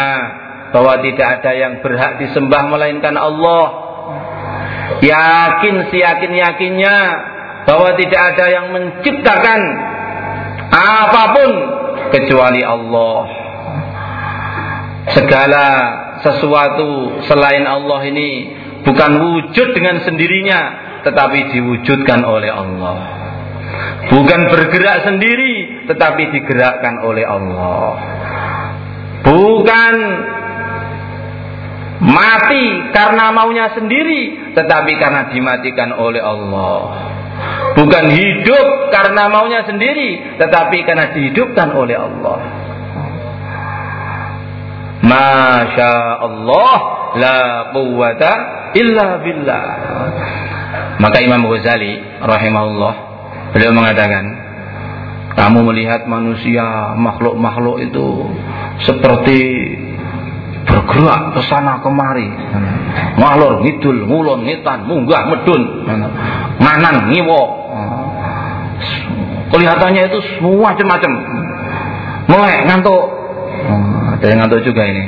bahwa tidak ada yang berhak disembah melainkan Allah. Yakin seyakin yakinnya bahwa tidak ada yang menciptakan apa pun kecuali Allah. Segala sesuatu selain Allah ini bukan wujud dengan sendirinya tetapi diwujudkan oleh Allah. Bukan bergerak sendiri tetapi digerakkan oleh Allah. Bukan mati karena maunya sendiri, tetapi karena dimatikan oleh Allah. Bukan hidup karena maunya sendiri, tetapi karena dihidupkan oleh Allah. Masya Allah, la quwata illa billah. Maka Imam Ghazali rahimahullah beliau mengatakan kamu melihat manusia, makhluk-makhluk itu seperti bergerak ke sana kemari. Ngalor, ngidul, ngulon, ngitan, munggah, medun, nganan, ngiwo. Kelihatannya itu semua macam-macam. Mulai ngantuk. ada yang ngantuk juga ini.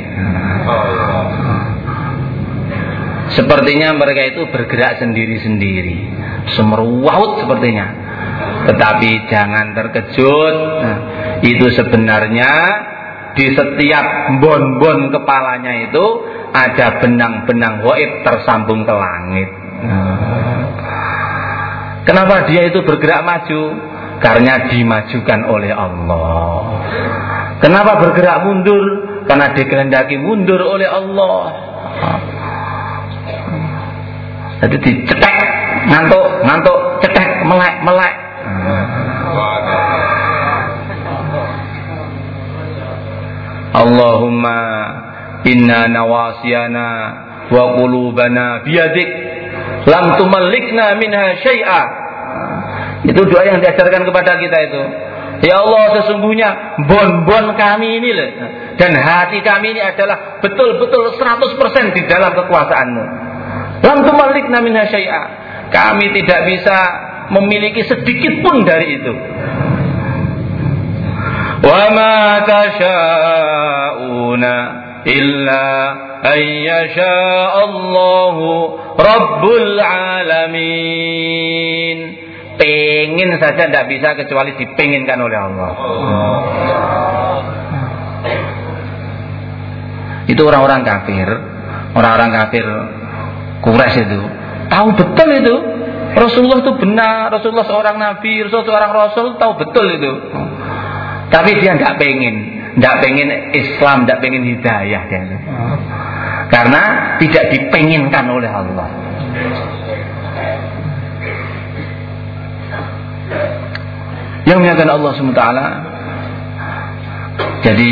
Sepertinya mereka itu bergerak sendiri-sendiri. Semeruwut sepertinya Tetapi jangan terkejut. Nah, itu sebenarnya di setiap bon-bon kepalanya itu ada benang-benang waib tersambung ke langit. Nah, kenapa dia itu bergerak maju? Karena dimajukan oleh Allah. Kenapa bergerak mundur? Karena dikehendaki mundur oleh Allah. Jadi dicetek, ngantuk, ngantuk, cetek, melek, melek. Allahumma inna nawasiyana wa qulubana biyadik lam tumallikna minha syai'a itu doa yang diajarkan kepada kita itu Ya Allah sesungguhnya bon-bon kami ini loh dan hati kami ini adalah betul-betul 100% di dalam kekuasaanmu. Lam tumallikna minha syai'a. Kami tidak bisa memiliki sedikit pun dari itu. Wa ma tasha'una illa an yasha Allahu Rabbul Alamin. Pengen saja tidak bisa kecuali dipenginkan oleh Allah. Itu orang-orang kafir, orang-orang kafir Quraisy itu tahu betul itu Rasulullah itu benar, Rasulullah seorang nabi, Rasulullah seorang rasul tahu betul itu. Tapi dia tidak pengen, tidak pengen Islam, tidak pengen hidayah dia. Karena tidak dipenginkan oleh Allah. Yang menyatakan Allah SWT Jadi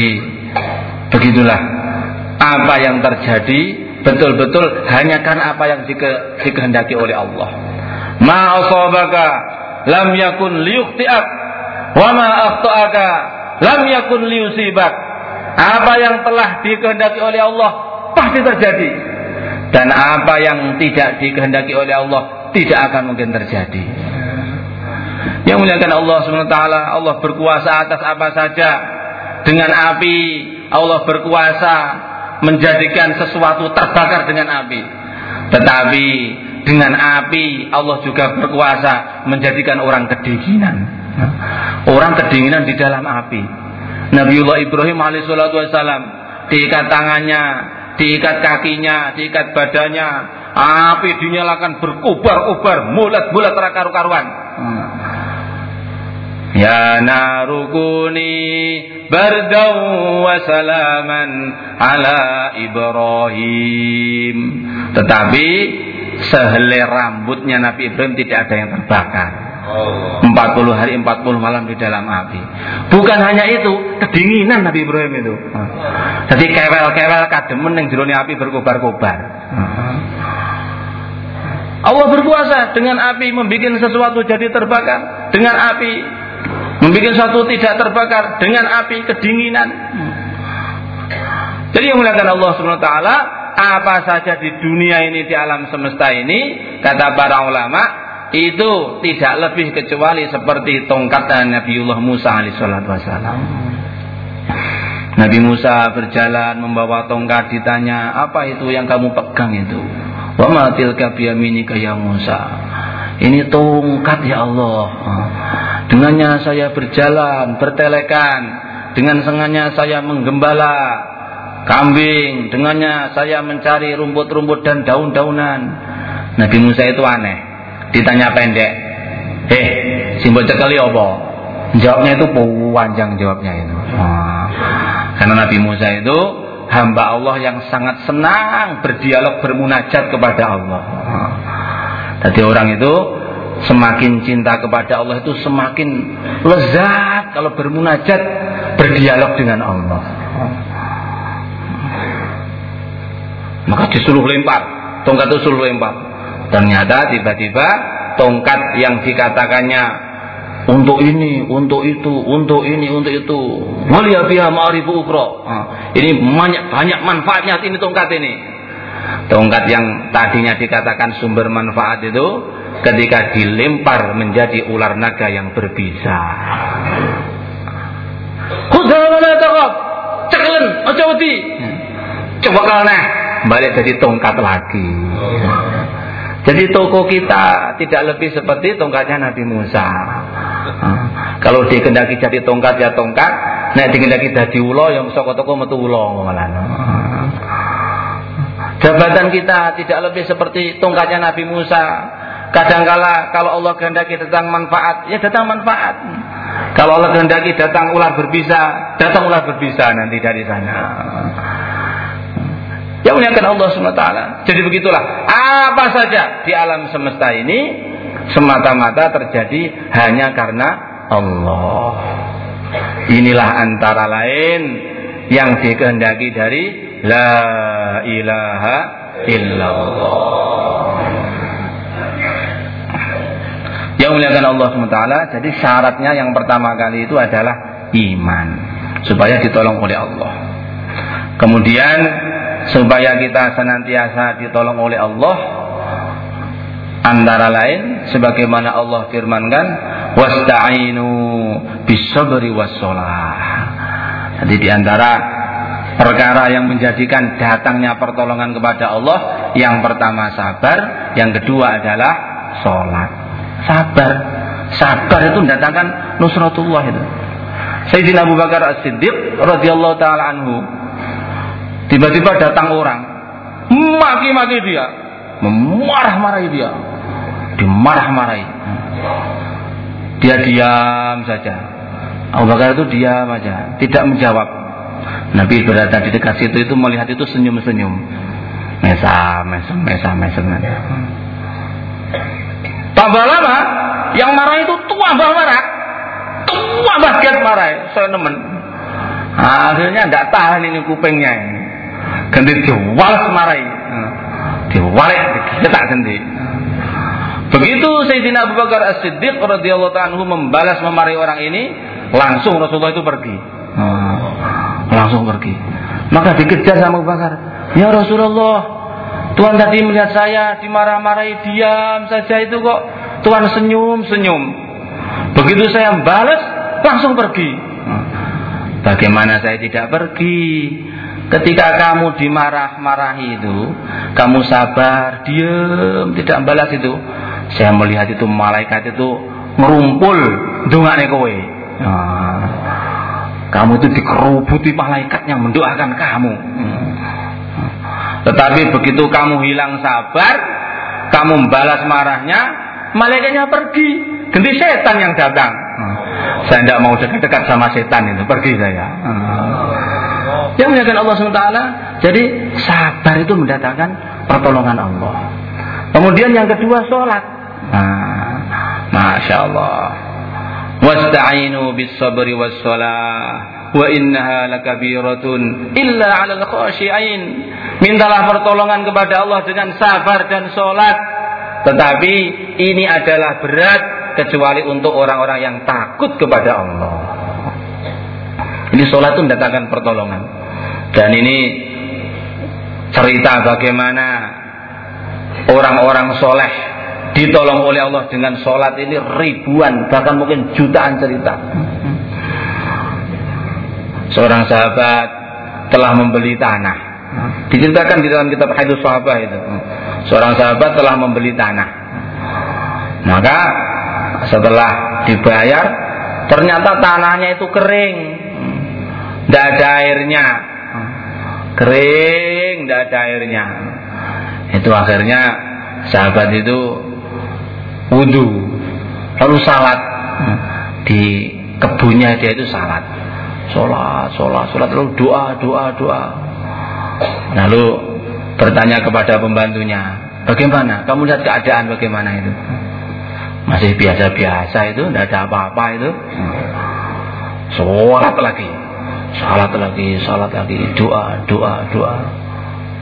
Begitulah Apa yang terjadi Betul-betul hanya karena apa yang dikehendaki oleh Allah Ma asabaka lam yakun liyukhti'ak wa ma akhta'aka lam yakun liyusibak. Apa yang telah dikehendaki oleh Allah pasti terjadi. Dan apa yang tidak dikehendaki oleh Allah tidak akan mungkin terjadi. Yang muliakan Allah SWT Allah berkuasa atas apa saja Dengan api Allah berkuasa Menjadikan sesuatu terbakar dengan api Tetapi dengan api Allah juga berkuasa menjadikan orang kedinginan. Orang kedinginan di dalam api. Nabiullah Ibrahim alaihissalam diikat tangannya diikat kakinya diikat badannya api dinyalakan berkubar-kubar mulat-mulat karu-karuan Ya narukuni bardau wa salaman ala Ibrahim Tetapi sehelai rambutnya Nabi Ibrahim tidak ada yang terbakar. Oh. 40 hari 40 malam di dalam api. Bukan hanya itu, kedinginan Nabi Ibrahim itu. Jadi kewel-kewel kademen yang jerone api berkobar-kobar. Allah berkuasa dengan api membuat sesuatu jadi terbakar, dengan api membuat sesuatu tidak terbakar, dengan api kedinginan. Jadi yang mulakan Allah taala apa saja di dunia ini di alam semesta ini kata para ulama itu tidak lebih kecuali seperti tongkat Nabiullah Musa alaihissalam. Nabi Musa berjalan membawa tongkat ditanya apa itu yang kamu pegang itu wa ma tilka biyaminika ya Musa ini tongkat ya Allah dengannya saya berjalan bertelekan dengan sengannya saya menggembala kambing, dengannya saya mencari rumput-rumput dan daun-daunan. Nabi Musa itu aneh. Ditanya pendek, "Eh, simbol cekali apa?" Jawabnya itu panjang jawabnya itu. Nah, karena Nabi Musa itu hamba Allah yang sangat senang berdialog bermunajat kepada Allah. Nah, jadi orang itu semakin cinta kepada Allah itu semakin lezat kalau bermunajat berdialog dengan Allah. Maka disuruh lempar, tongkat itu suruh lempar. Ternyata tiba-tiba tongkat yang dikatakannya untuk ini, untuk itu, untuk ini, untuk itu. Mulia biha ma'arifu ukro. ini banyak banyak manfaatnya ini tongkat ini. Tongkat yang tadinya dikatakan sumber manfaat itu ketika dilempar menjadi ular naga yang berbisa. Ceklen. Coba kalneh balik jadi tongkat lagi. Jadi toko kita tidak lebih seperti tongkatnya Nabi Musa. Kalau dikendaki jadi tongkat ya tongkat, nek dikendaki jadi ulo yang saka toko metu ulo malah. Jabatan kita tidak lebih seperti tongkatnya Nabi Musa. Kadangkala kalau Allah kehendaki datang manfaat, ya datang manfaat. Kalau Allah kehendaki datang ular berbisa, datang ular berbisa nanti dari sana. Ya muliakan Allah SWT. Jadi begitulah. Apa saja di alam semesta ini semata-mata terjadi hanya karena Allah. Inilah antara lain yang dikehendaki dari La ilaha illallah. Yang muliakan Allah SWT, jadi syaratnya yang pertama kali itu adalah iman. Supaya ditolong oleh Allah. Kemudian supaya kita senantiasa ditolong oleh Allah antara lain sebagaimana Allah firmankan wasta'inu bisabri wassalah jadi di antara perkara yang menjadikan datangnya pertolongan kepada Allah yang pertama sabar yang kedua adalah sholat sabar sabar itu mendatangkan nusratullah itu Sayyidina Abu Bakar As-Siddiq radhiyallahu taala anhu Tiba-tiba datang orang, maki-maki dia, memarah-marahi dia, dimarah-marahi. Dia diam saja. Abu Bakar itu diam aja, tidak menjawab. Nabi berada di dekat situ itu melihat itu senyum-senyum. Mesa, mesem, mesa, mesem. Tambah lama, yang marah itu tua bah marah. Tua bah marah. Saya nemen. akhirnya tidak tahan ini kupingnya ini ganti diwales marai diwalek diketak ganti begitu Sayyidina Abu Bakar As-Siddiq radhiyallahu anhu membalas memarahi orang ini langsung Rasulullah itu pergi langsung pergi. Maka dikejar sama Abu Bakar. Ya Rasulullah Tuhan tadi melihat saya dimarah-marahi diam saja itu kok. Tuhan senyum-senyum. Begitu saya balas langsung pergi. Bagaimana saya tidak pergi? Ketika kamu dimarah-marahi itu, kamu sabar, diam, tidak balas itu. Saya melihat itu malaikat itu merumpul dungane kowe. Nah, kamu itu dikerubuti malaikat yang mendoakan kamu. Tetapi begitu kamu hilang sabar, kamu membalas marahnya, malaikatnya pergi. Ganti setan yang datang. Saya tidak mau dekat-dekat sama setan itu, pergi saya. Yang menyatakan Allah SWT. Jadi sabar itu mendatangkan pertolongan Allah. Kemudian yang kedua sholat. Nah, Masya Allah. Wasta'inu bis sabri was salah wa innaha lakabiratun illa 'alal. Mintalah pertolongan kepada Allah dengan sabar dan sholat. Tetapi ini adalah berat kecuali untuk orang-orang yang takut kepada Allah. Ini sholat itu mendatangkan pertolongan. Dan ini cerita bagaimana orang-orang soleh ditolong oleh Allah dengan sholat ini ribuan bahkan mungkin jutaan cerita. Seorang sahabat telah membeli tanah. Diceritakan di dalam kitab Hadis Sahabat itu. Seorang sahabat telah membeli tanah. Maka setelah dibayar ternyata tanahnya itu kering. Tidak ada airnya kering, tidak ada airnya. Itu akhirnya sahabat itu wudhu, lalu salat di kebunnya dia itu salat, sholat, sholat, sholat, lalu doa, doa, doa. Lalu bertanya kepada pembantunya, bagaimana? Kamu lihat keadaan bagaimana itu? Masih biasa-biasa itu, tidak ada apa-apa itu. Sholat lagi, Salat lagi, salat lagi, doa, doa, doa.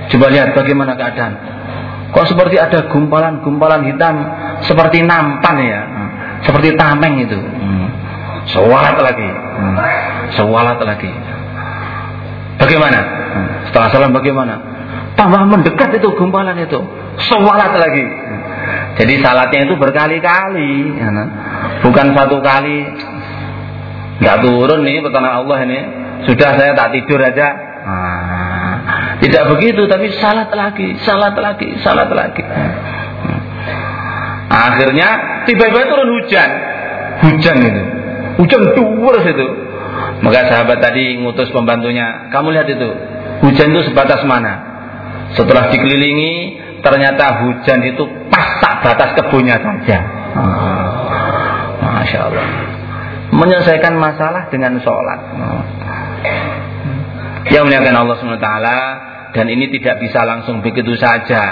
Coba lihat bagaimana keadaan. Kok seperti ada gumpalan-gumpalan hitam seperti nampan ya, seperti tameng itu. Hmm. Salat lagi, hmm. salat lagi. Bagaimana? Hmm. Setelah salam bagaimana? Tambah mendekat itu gumpalan itu, salat lagi. Jadi salatnya itu berkali-kali, ya, bukan satu kali. Nggak turun nih petanah Allah ini sudah saya tak tidur aja. Nah, tidak begitu, tapi salat lagi, salat lagi, salat lagi. Akhirnya tiba-tiba turun hujan. hujan itu. Hujan duwur itu. Maka sahabat tadi ngutus pembantunya, kamu lihat itu, hujan itu sebatas mana? Setelah dikelilingi, ternyata hujan itu pas tak batas kebunnya saja. Masya Allah. Menyelesaikan masalah dengan sholat. Yang muliakan Allah SWT dan ini tidak bisa langsung begitu saja.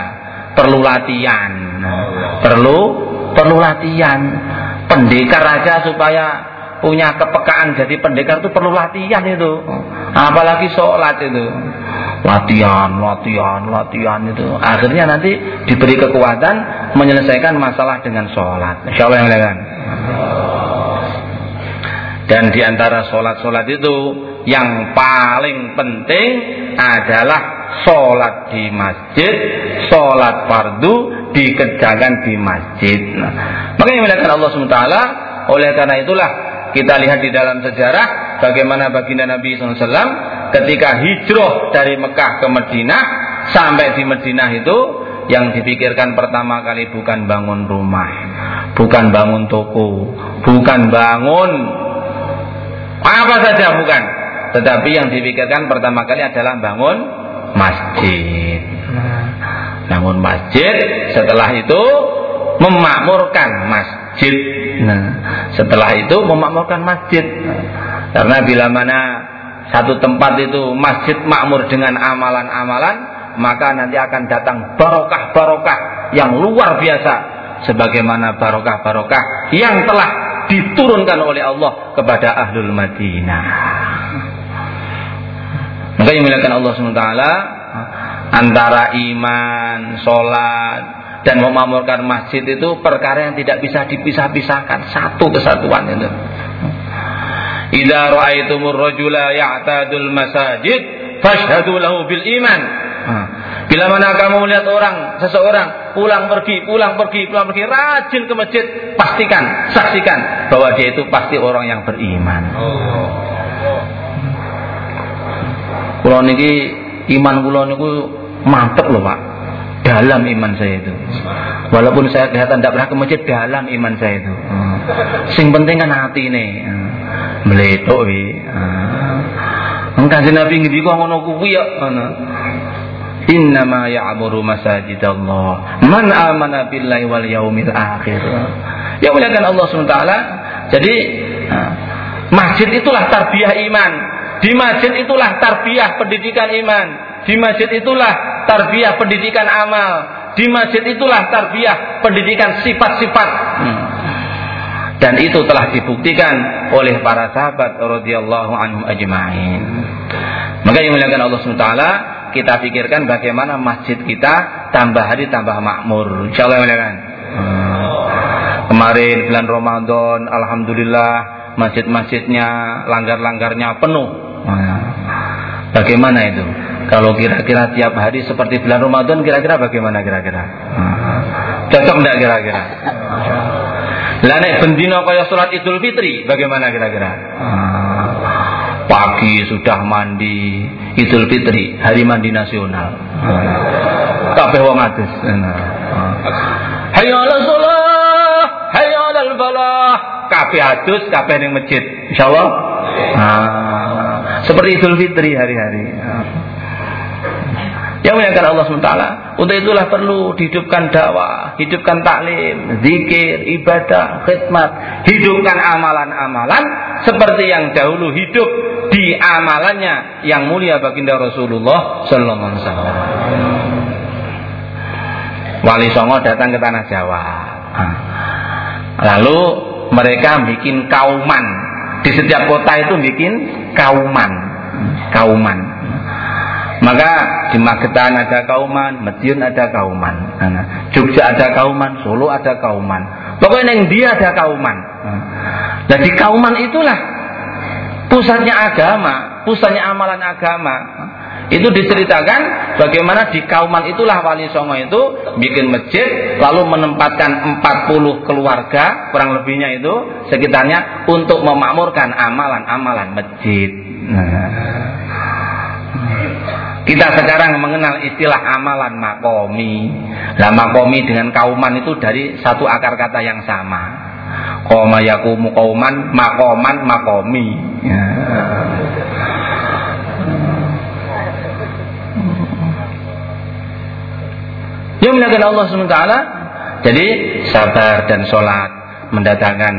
Perlu latihan. Perlu perlu latihan. Pendekar aja supaya punya kepekaan jadi pendekar itu perlu latihan itu. Apalagi sholat itu. Latihan, latihan, latihan itu. Akhirnya nanti diberi kekuatan menyelesaikan masalah dengan sholat. Insya Allah yang lain. Dan di antara sholat-sholat itu yang paling penting adalah sholat di masjid, sholat fardu dikerjakan di masjid. Nah, makanya melihat Allah SWT, oleh karena itulah kita lihat di dalam sejarah bagaimana baginda Nabi SAW ketika hijrah dari Mekah ke Madinah sampai di Madinah itu yang dipikirkan pertama kali bukan bangun rumah, bukan bangun toko, bukan bangun apa saja bukan, tetapi yang dipikirkan pertama kali adalah bangun masjid. Bangun masjid, setelah itu memakmurkan masjid. Nah, setelah itu memakmurkan masjid. Karena bila mana satu tempat itu masjid makmur dengan amalan-amalan, maka nanti akan datang barokah-barokah yang luar biasa sebagaimana barokah-barokah yang telah diturunkan oleh Allah kepada ahlul Madinah. Maka yang melakukan Allah SWT antara iman, sholat, dan memamurkan masjid itu perkara yang tidak bisa dipisah-pisahkan satu kesatuan itu. Idza ra'aitumur rajula ya'tadul masajid fashhadu lahu bil iman. Bila mana kamu melihat orang, seseorang pulang pergi, pulang pergi, pulang pergi, rajin ke masjid, pastikan, saksikan bahwa dia itu pasti orang yang beriman. Kulo niki iman kulo niku mantep loh Pak. Dalam iman saya itu. Walaupun saya kelihatan tidak pernah ke masjid, dalam iman saya itu. Sing penting kan hati ini. Hmm. Meletok wi. Hmm. Engkau Nabi ngendika ngono kuwi ya ngono. Innama ya'muru masajidallah man amana billahi wal yaumil akhir. Ya muliakan Allah SWT. Jadi masjid itulah tarbiyah iman. Di masjid itulah tarbiyah pendidikan iman. Di masjid itulah tarbiyah pendidikan amal. Di masjid itulah tarbiyah pendidikan sifat-sifat. Hmm. Dan itu telah dibuktikan oleh para sahabat radhiyallahu anhum ajma'in. Maka yang muliakan Allah SWT kita pikirkan bagaimana masjid kita tambah hari tambah makmur. Insyaallah ya kan. Hmm. Kemarin bulan Ramadan alhamdulillah masjid-masjidnya langgar-langgarnya penuh. Hmm. Bagaimana itu? Kalau kira-kira tiap hari seperti bulan Ramadan kira-kira bagaimana kira-kira? Hmm. Cocok enggak kira-kira? Lah nek bendino kaya salat Idul Fitri bagaimana kira-kira? Pagi sudah mandi Idul Fitri, hari mandi nasional. Kabeh wong adus. Adus, kabeh ning masjid. Insyaallah. Nah, seperti Idul Fitri hari-hari. Yang menyangka Allah SWT Untuk itulah perlu dihidupkan dakwah Hidupkan taklim, zikir, ibadah, khidmat Hidupkan amalan-amalan Seperti yang dahulu hidup Di amalannya Yang mulia baginda Rasulullah Sallallahu Alaihi Wasallam Wali Songo datang ke tanah Jawa Lalu mereka bikin kauman Di setiap kota itu bikin kauman Kauman maka di Magetan ada kauman, Madiun ada kauman, nah, Jogja ada kauman, Solo ada kauman. Pokoknya yang dia ada kauman. Nah, di kauman itulah pusatnya agama, pusatnya amalan agama. Itu diceritakan bagaimana di kauman itulah Wali Songo itu bikin masjid lalu menempatkan 40 keluarga kurang lebihnya itu sekitarnya untuk memakmurkan amalan-amalan masjid. Nah. Kita sekarang mengenal istilah amalan makomi. Lah makomi dengan kauman itu dari satu akar kata yang sama. Qoma yakumu qauman makoman makomi. Ya. Ya muliakan Allah SWT Jadi sabar dan sholat Mendatangkan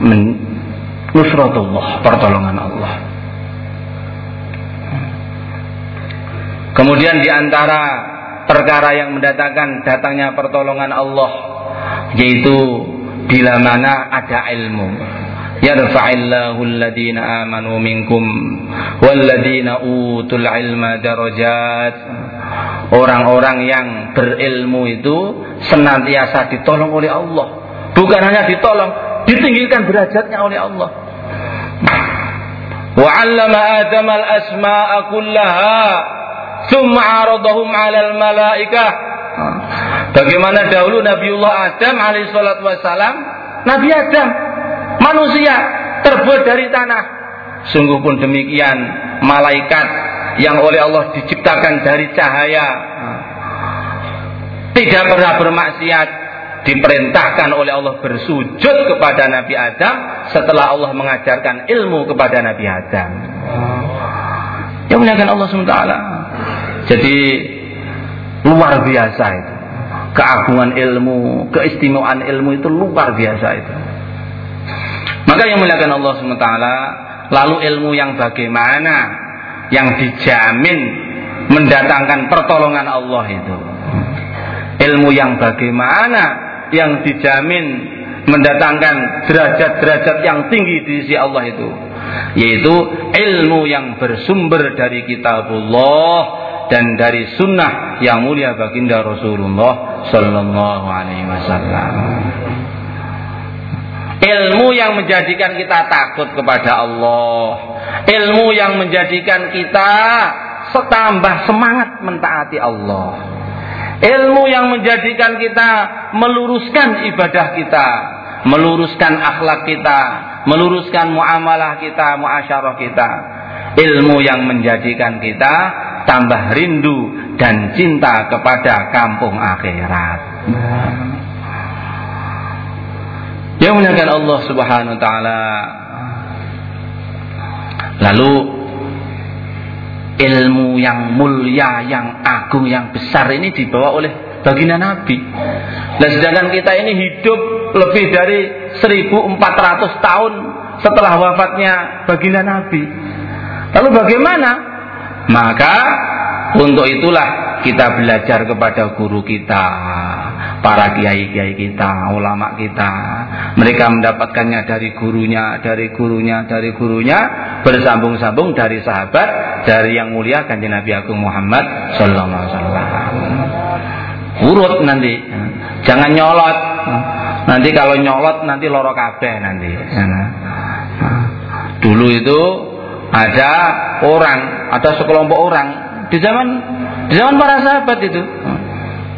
men Nusratullah Pertolongan Allah. Kemudian di antara perkara yang mendatangkan datangnya pertolongan Allah yaitu bila mana ada ilmu. Yarfa'illahu alladhina amanu minkum walladhina utul ilma darajat orang-orang yang berilmu itu senantiasa ditolong oleh Allah. Bukan hanya ditolong ditinggikan derajatnya oleh Allah. Wa 'allama adama al-asma'a kullaha thumma 'aradahum 'alal malaikah. Bagaimana dahulu Nabiullah Adam alaihi salatu wasalam Nabi Adam manusia terbuat dari tanah. Sungguh pun demikian malaikat yang oleh Allah diciptakan dari cahaya tidak pernah bermaksiat diperintahkan oleh Allah bersujud kepada Nabi Adam setelah Allah mengajarkan ilmu kepada Nabi Adam. Ya muliakan Allah SWT. Jadi luar biasa itu. Keagungan ilmu, keistimewaan ilmu itu luar biasa itu. Maka yang muliakan Allah SWT Lalu ilmu yang bagaimana Yang dijamin Mendatangkan pertolongan Allah itu. Ilmu yang bagaimana Yang dijamin Mendatangkan derajat-derajat yang tinggi di sisi Allah itu Yaitu ilmu yang bersumber dari kitabullah dan dari sunnah yang mulia baginda Rasulullah Sallallahu Alaihi Wasallam. Ilmu yang menjadikan kita takut kepada Allah, ilmu yang menjadikan kita setambah semangat mentaati Allah, ilmu yang menjadikan kita meluruskan ibadah kita, meluruskan akhlak kita, meluruskan muamalah kita, muasyarah kita, ilmu yang menjadikan kita tambah rindu dan cinta kepada kampung akhirat. Yang muliakan Allah Subhanahu wa taala. Lalu ilmu yang mulia, yang agung, yang besar ini dibawa oleh baginda Nabi. Dan sedangkan kita ini hidup lebih dari 1400 tahun setelah wafatnya baginda Nabi. Lalu bagaimana? Maka untuk itulah kita belajar kepada guru kita, para kiai-kiai kita, ulama kita. Mereka mendapatkannya dari gurunya, dari gurunya, dari gurunya, bersambung-sambung dari sahabat, dari yang mulia kanjeng Nabi Agung Muhammad sallallahu alaihi wasallam. Urut nanti. Jangan nyolot. Nanti kalau nyolot nanti loro kabeh nanti. Dulu itu ada orang, ada sekelompok orang di zaman di zaman para sahabat itu.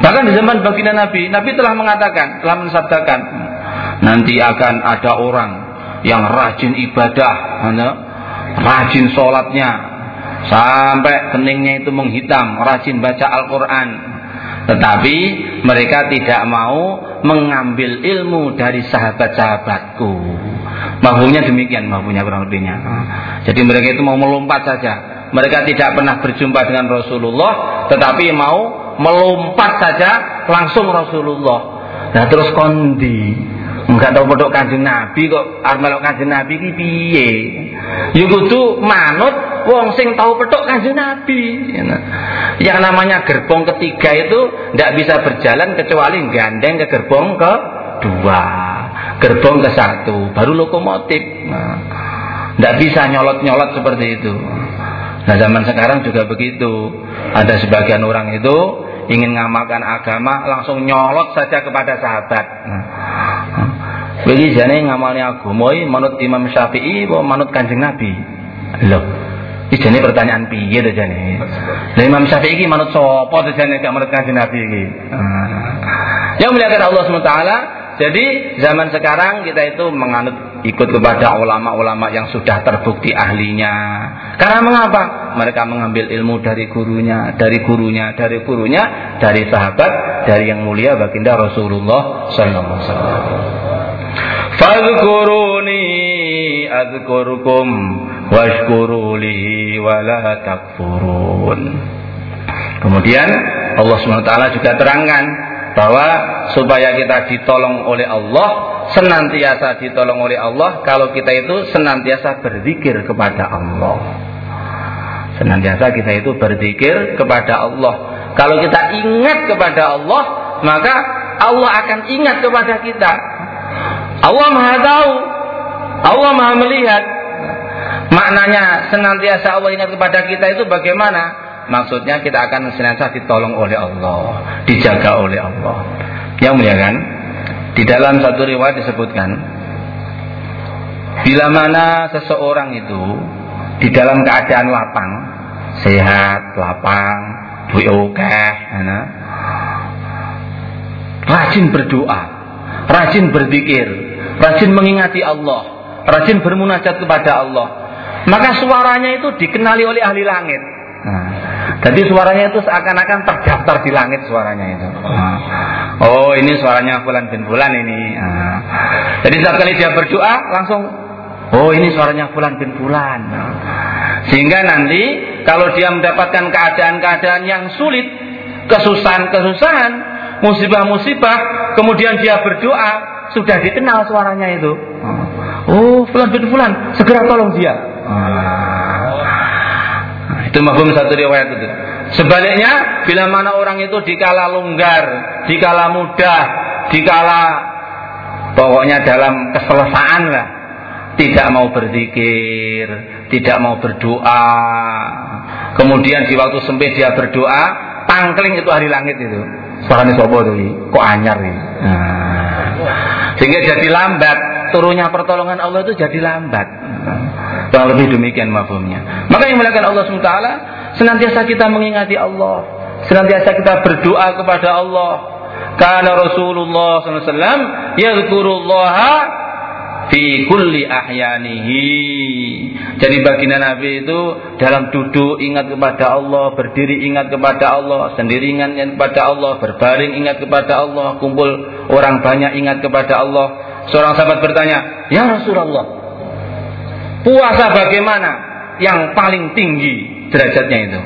Bahkan di zaman baginda Nabi, Nabi telah mengatakan, telah mensabdakan, nanti akan ada orang yang rajin ibadah, rajin sholatnya, sampai keningnya itu menghitam, rajin baca Al-Quran. Tetapi mereka tidak mau mengambil ilmu dari sahabat-sahabatku. Mahbunya demikian, mahbunya kurang lebihnya. Jadi mereka itu mau melompat saja mereka tidak pernah berjumpa dengan Rasulullah tetapi mau melompat saja langsung Rasulullah. Nah terus kondi? Enggak tahu pedok kanjeng Nabi kok arep kanjeng Nabi iki piye? Ya kudu manut wong sing tahu pedok kanjeng Nabi. Yang namanya gerbong ketiga itu tidak bisa berjalan kecuali gandeng ke gerbong ke dua gerbong ke satu baru lokomotif. Nah, tidak bisa nyolot-nyolot seperti itu Nah zaman sekarang juga begitu. Ada sebagian orang itu ingin ngamalkan agama langsung nyolot saja kepada sahabat. Nah, Bagi jane ngamalnya agama manut Imam Syafi'i atau manut Kanjeng Nabi. Loh, iki pertanyaan piye to jane? Lah Imam Syafi'i iki manut sapa to jane gak manut Kanjeng Nabi iki? Nah. Yang muliakan Allah SWT jadi zaman sekarang kita itu menganut ikut kepada ulama-ulama yang sudah terbukti ahlinya. Karena mengapa? Mereka mengambil ilmu dari gurunya, dari gurunya, dari gurunya, dari sahabat, dari yang mulia baginda Rasulullah sallallahu alaihi wasallam. Fadhkuruni adzkurkum washkuru li wala takfurun. Kemudian Allah SWT juga terangkan bahwa supaya kita ditolong oleh Allah, senantiasa ditolong oleh Allah kalau kita itu senantiasa berzikir kepada Allah. Senantiasa kita itu berzikir kepada Allah. Kalau kita ingat kepada Allah, maka Allah akan ingat kepada kita. Allah Maha tahu, Allah Maha melihat. Maknanya senantiasa Allah ingat kepada kita itu bagaimana? Maksudnya kita akan senantiasa ditolong oleh Allah, dijaga oleh Allah. Yang mulia kan? Di dalam satu riwayat disebutkan, bila mana seseorang itu di dalam keadaan lapang, sehat, lapang, duit oke, rajin berdoa, rajin berzikir, rajin mengingati Allah, rajin bermunajat kepada Allah, maka suaranya itu dikenali oleh ahli langit. Nah, jadi suaranya itu seakan-akan terdaftar di langit suaranya itu. Nah, oh ini suaranya Fulan bin Fulan ini. Nah, jadi saat kali dia berdoa langsung, oh ini suaranya Fulan bin Fulan. Nah, sehingga nanti kalau dia mendapatkan keadaan-keadaan yang sulit, kesusahan-kesusahan, musibah-musibah, kemudian dia berdoa, sudah dikenal suaranya itu. Oh, Fulan bin Fulan, segera tolong dia. Itu mafhum satu riwayat itu. Sebaliknya, bila mana orang itu dikala longgar, dikala mudah, dikala pokoknya dalam keselesaan lah, tidak mau berzikir, tidak mau berdoa. Kemudian di waktu sempit dia berdoa, tangkling itu hari langit itu. Suaranya sobo tuh, kok anyar nih. Nah, sehingga jadi lambat, turunnya pertolongan Allah itu jadi lambat. Kurang lebih demikian mafhumnya. Maka yang melakukan Allah SWT senantiasa kita mengingati Allah, senantiasa kita berdoa kepada Allah. Karena Rasulullah SAW yadhkurullaha fi kulli ahyanihi. Jadi baginda Nabi itu dalam duduk ingat kepada Allah, berdiri ingat kepada Allah, sendiri ingat kepada Allah, berbaring ingat kepada Allah, kumpul orang banyak ingat kepada Allah. Seorang sahabat bertanya, "Ya Rasulullah, Puasa bagaimana? Yang paling tinggi derajatnya itu.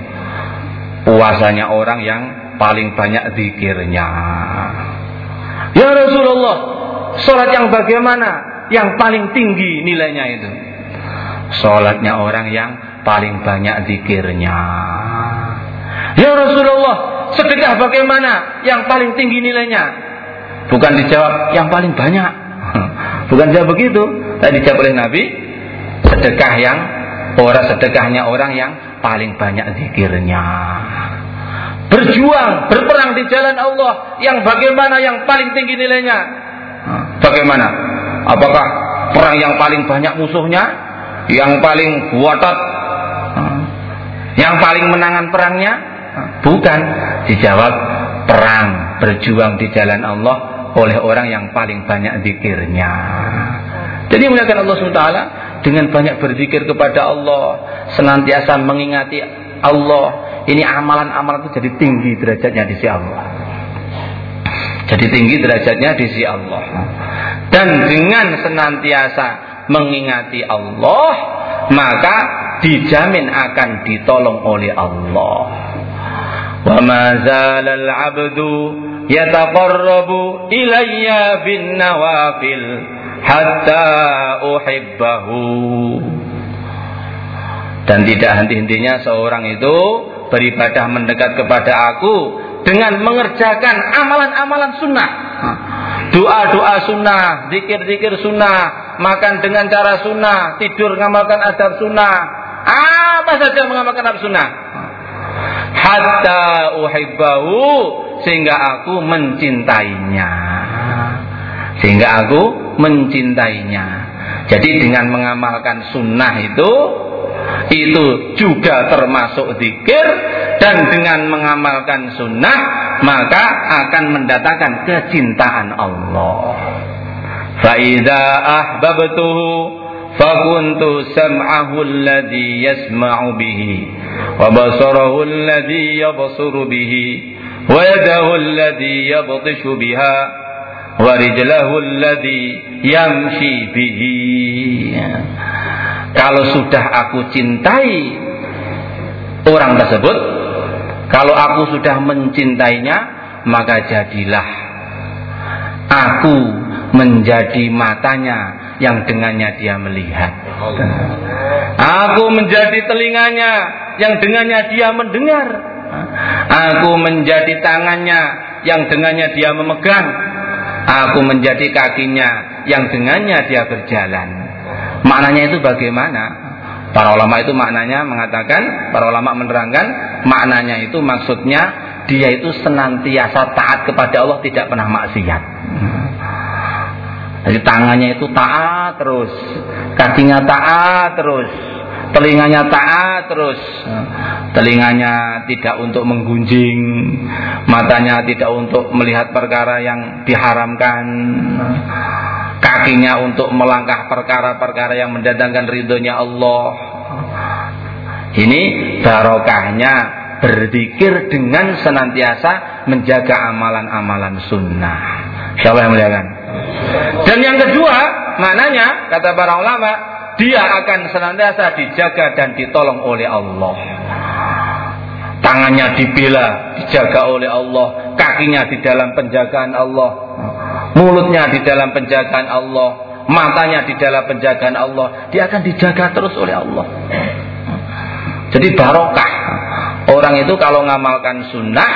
Puasanya orang yang paling banyak zikirnya. Ya Rasulullah, sholat yang bagaimana? Yang paling tinggi nilainya itu. Sholatnya orang yang paling banyak zikirnya. Ya Rasulullah, sedekah bagaimana? Yang paling tinggi nilainya. Bukan dijawab yang paling banyak. Bukan jawab begitu. Tadi dijawab oleh Nabi, sedekah yang orang sedekahnya orang yang paling banyak zikirnya. Berjuang, berperang di jalan Allah yang bagaimana yang paling tinggi nilainya? Bagaimana? Apakah perang yang paling banyak musuhnya? Yang paling buatot? Yang paling menangan perangnya? Bukan. Dijawab perang, berjuang di jalan Allah oleh orang yang paling banyak zikirnya. Jadi melihat Allah SWT dengan banyak berzikir kepada Allah, senantiasa mengingati Allah. Ini amalan-amalan itu jadi tinggi derajatnya di sisi Allah. Jadi tinggi derajatnya di sisi Allah. Dan dengan senantiasa mengingati Allah, maka dijamin akan ditolong oleh Allah. Wa ma zalal 'abdu yataqarrabu ilayya bin nawafil hatta uhibbahu. Dan tidak henti-hentinya seorang itu beribadah mendekat kepada aku dengan mengerjakan amalan-amalan sunnah. Doa-doa sunnah zikir-zikir sunnah makan dengan cara sunnah tidur mengamalkan adab sunnah. Apa saja mengamalkan adab sunnah hatta uhibbahu sehingga aku mencintainya sehingga aku mencintainya. Jadi dengan mengamalkan sunnah itu itu juga termasuk zikir dan dengan mengamalkan sunnah maka akan mendatangkan kecintaan Allah. Faida ahbabtuhu fakuntu sam'ahu alladhi yasma'u bihi yabsuru bihi wa yadahu alladhi yabtishu biha wa rijlahu alladhi yamshi bihi kalau sudah aku cintai orang tersebut kalau aku sudah mencintainya maka jadilah aku menjadi matanya yang dengannya dia melihat. Aku menjadi telinganya yang dengannya dia mendengar. Aku menjadi tangannya yang dengannya dia memegang. Aku menjadi kakinya yang dengannya dia berjalan. Maknanya itu bagaimana? Para ulama itu maknanya mengatakan, para ulama menerangkan maknanya itu maksudnya dia itu senantiasa taat kepada Allah tidak pernah maksiat. Jadi tangannya itu taat terus, kakinya taat terus, telinganya taat terus, telinganya tidak untuk menggunjing, matanya tidak untuk melihat perkara yang diharamkan kakinya untuk melangkah perkara-perkara yang mendatangkan ridhonya Allah. Ini barokahnya berzikir dengan senantiasa menjaga amalan-amalan sunnah. Siapa yang? Dan yang kedua, maknanya kata para ulama, dia akan senantiasa dijaga dan ditolong oleh Allah. Tangannya dibela, dijaga oleh Allah, kakinya di dalam penjagaan Allah mulutnya di dalam penjagaan Allah, matanya di dalam penjagaan Allah, dia akan dijaga terus oleh Allah. Jadi barokah. Orang itu kalau ngamalkan sunnah,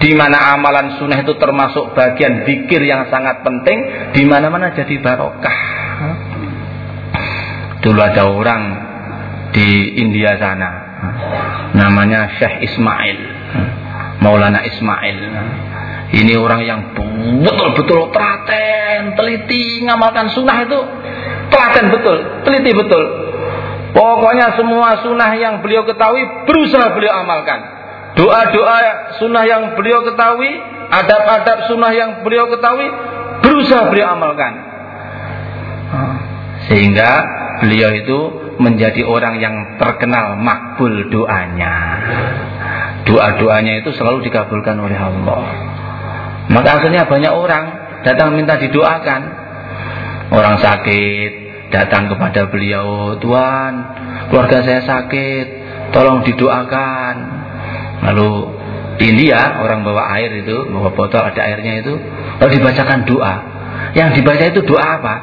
di mana amalan sunnah itu termasuk bagian zikir yang sangat penting, di mana-mana jadi barokah. Dulu ada orang di India sana, namanya Syekh Ismail, Maulana Ismail. Ini orang yang betul-betul telaten, teliti, ngamalkan sunnah itu telaten betul, teliti betul. Pokoknya semua sunnah yang beliau ketahui berusaha beliau amalkan. Doa-doa sunnah yang beliau ketahui, adab-adab sunnah yang beliau ketahui berusaha beliau amalkan. Sehingga beliau itu menjadi orang yang terkenal makbul doanya. Doa-doanya itu selalu dikabulkan oleh Allah. Maka akhirnya banyak orang datang minta didoakan. Orang sakit datang kepada beliau, Tuhan, keluarga saya sakit, tolong didoakan. Lalu di India orang bawa air itu, bawa botol ada airnya itu, lalu dibacakan doa. Yang dibaca itu doa apa?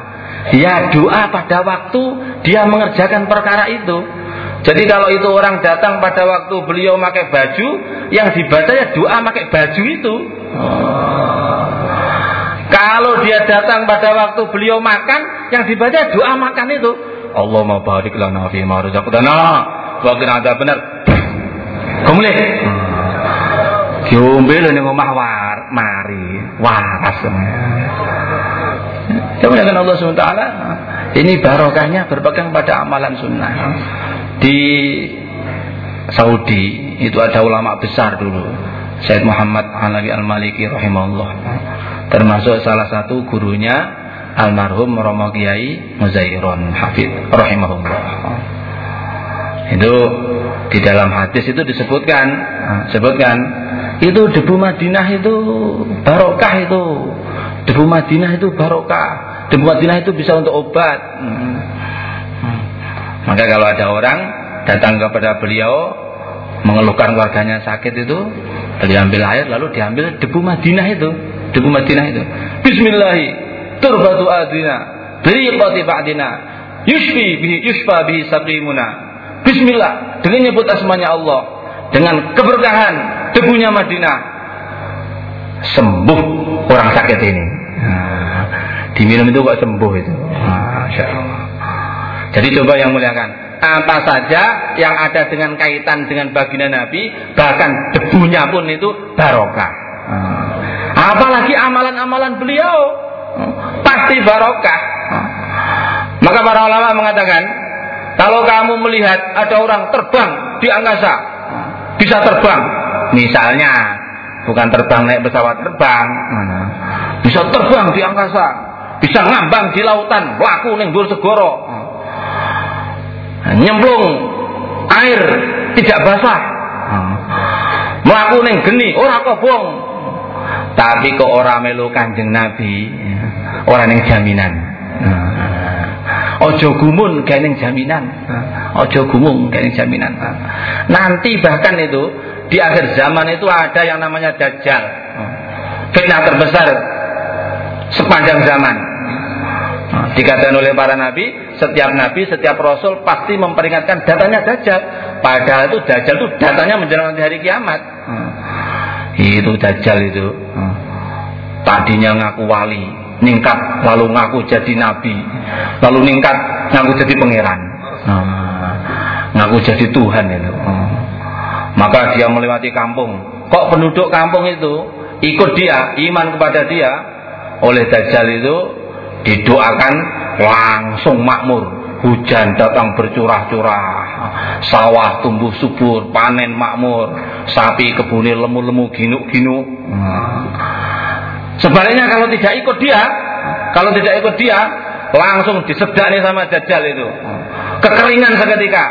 Ya doa pada waktu dia mengerjakan perkara itu. Jadi kalau itu orang datang pada waktu beliau pakai baju, yang dibaca ya doa pakai baju itu. Kalau dia datang pada waktu beliau makan, yang dibaca doa makan itu. Allah mau barik lana fi ma wa qina benar. Kemule. Diombe lho omah war, mari waras. Kemudian Allah SWT Ini barokahnya berpegang pada amalan sunnah. Di Saudi Itu ada ulama besar dulu Said Muhammad Halawi Al-Maliki rahimahullah. Termasuk salah satu gurunya almarhum Romo Kiai Muzairon Hafid rahimahullah. Itu di dalam hadis itu disebutkan sebutkan itu debu Madinah itu barokah itu. Debu Madinah itu barokah debu Madinah itu bisa untuk obat. Hmm. maka kalau ada orang datang kepada beliau mengeluhkan keluarganya sakit itu diambil air lalu diambil debu Madinah itu. Debu Madinah itu. Bismillahi turbatu adina beriqati ba'dina yushfi bihi yushfa sabrimuna. Bismillah dengan nyebut asmanya Allah dengan keberkahan debunya Madinah sembuh orang sakit ini. Nah, diminum itu kok sembuh itu Masya Allah jadi coba yang muliakan apa saja yang ada dengan kaitan dengan baginda Nabi, bahkan debunya pun itu barokah. Hmm. Apalagi amalan-amalan beliau pasti barokah. Maka para ulama mengatakan, kalau kamu melihat ada orang terbang di angkasa, bisa terbang, misalnya bukan terbang naik pesawat terbang, bisa terbang di angkasa, bisa ngambang di lautan, laku ning segoro, nyemplung air tidak basah melaku neng geni ora kobong tapi kok orang melu kanjeng Nabi, orang yang jaminan. Ojo gumun gak jaminan. Ojo gumun gak jaminan. Nanti bahkan itu di akhir zaman itu ada yang namanya dajjal. Fitnah terbesar sepanjang zaman. Dikatakan oleh para nabi, setiap nabi, setiap rasul pasti memperingatkan datanya dajjal. Padahal itu dajjal itu datanya menjelang hari kiamat. Itu dajjal itu. Tadinya ngaku wali, ningkat lalu ngaku jadi nabi, lalu ningkat ngaku jadi pangeran. Ngaku jadi Tuhan itu. Maka dia melewati kampung. Kok penduduk kampung itu ikut dia, iman kepada dia, oleh Dajjal itu didoakan langsung makmur. Hujan datang bercurah-curah, sawah tumbuh subur, panen makmur, sapi kebunnya lemu-lemu ginuk-ginuk. Sebaliknya kalau tidak ikut dia, kalau tidak ikut dia, langsung disedani sama Dajjal itu. Kekeringan seketika,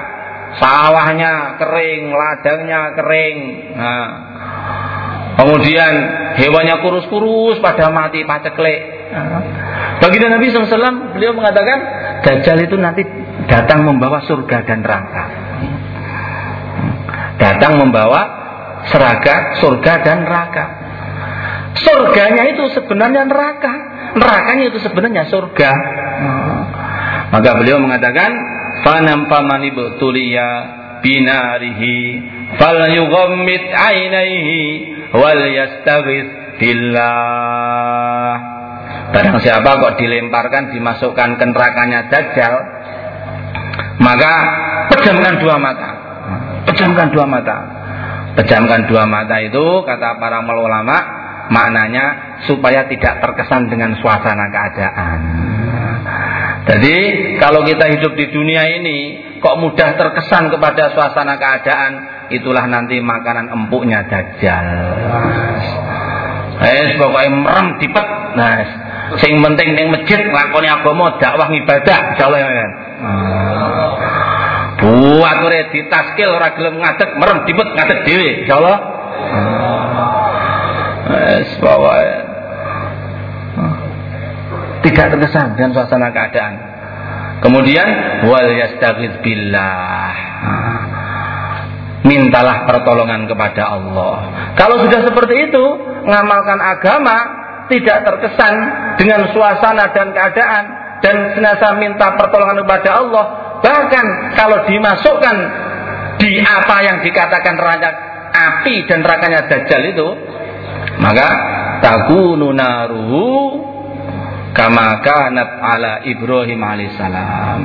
sawahnya kering, ladangnya kering. Nah, kemudian hewannya kurus-kurus pada mati paceklek. Bagi Nabi SAW beliau mengatakan Dajjal itu nanti datang membawa surga dan neraka. Datang membawa seraga, surga dan neraka. Surganya itu sebenarnya neraka, nerakanya itu sebenarnya surga. Maka beliau mengatakan fanam famani betulia binarihi fal yughammit ainaihi wal yastaghith billah. Barang siapa kok dilemparkan dimasukkan ke nerakanya Dajjal maka pejamkan dua mata. Pejamkan dua mata. Pejamkan dua mata itu kata para ulama maknanya supaya tidak terkesan dengan suasana keadaan jadi kalau kita hidup di dunia ini kok mudah terkesan kepada suasana keadaan, itulah nanti makanan empuknya dajjal. Eh, pokoknya merem dipet. Nah, sing penting ning masjid nglakoni agama dakwah ibadah insyaallah ya. Buat ora ditaskil ora gelem ngadeg merem dipet ngadeg dhewe insyaallah. Wes pokoknya tidak terkesan dengan suasana keadaan. Kemudian wal yastaghith billah. Mintalah pertolongan kepada Allah. Kalau sudah seperti itu, mengamalkan agama tidak terkesan dengan suasana dan keadaan dan senasa minta pertolongan kepada Allah. Bahkan kalau dimasukkan di apa yang dikatakan raja api dan nerakanya dajjal itu, maka takunu naruhu kama kanat ala Ibrahim alaihissalam.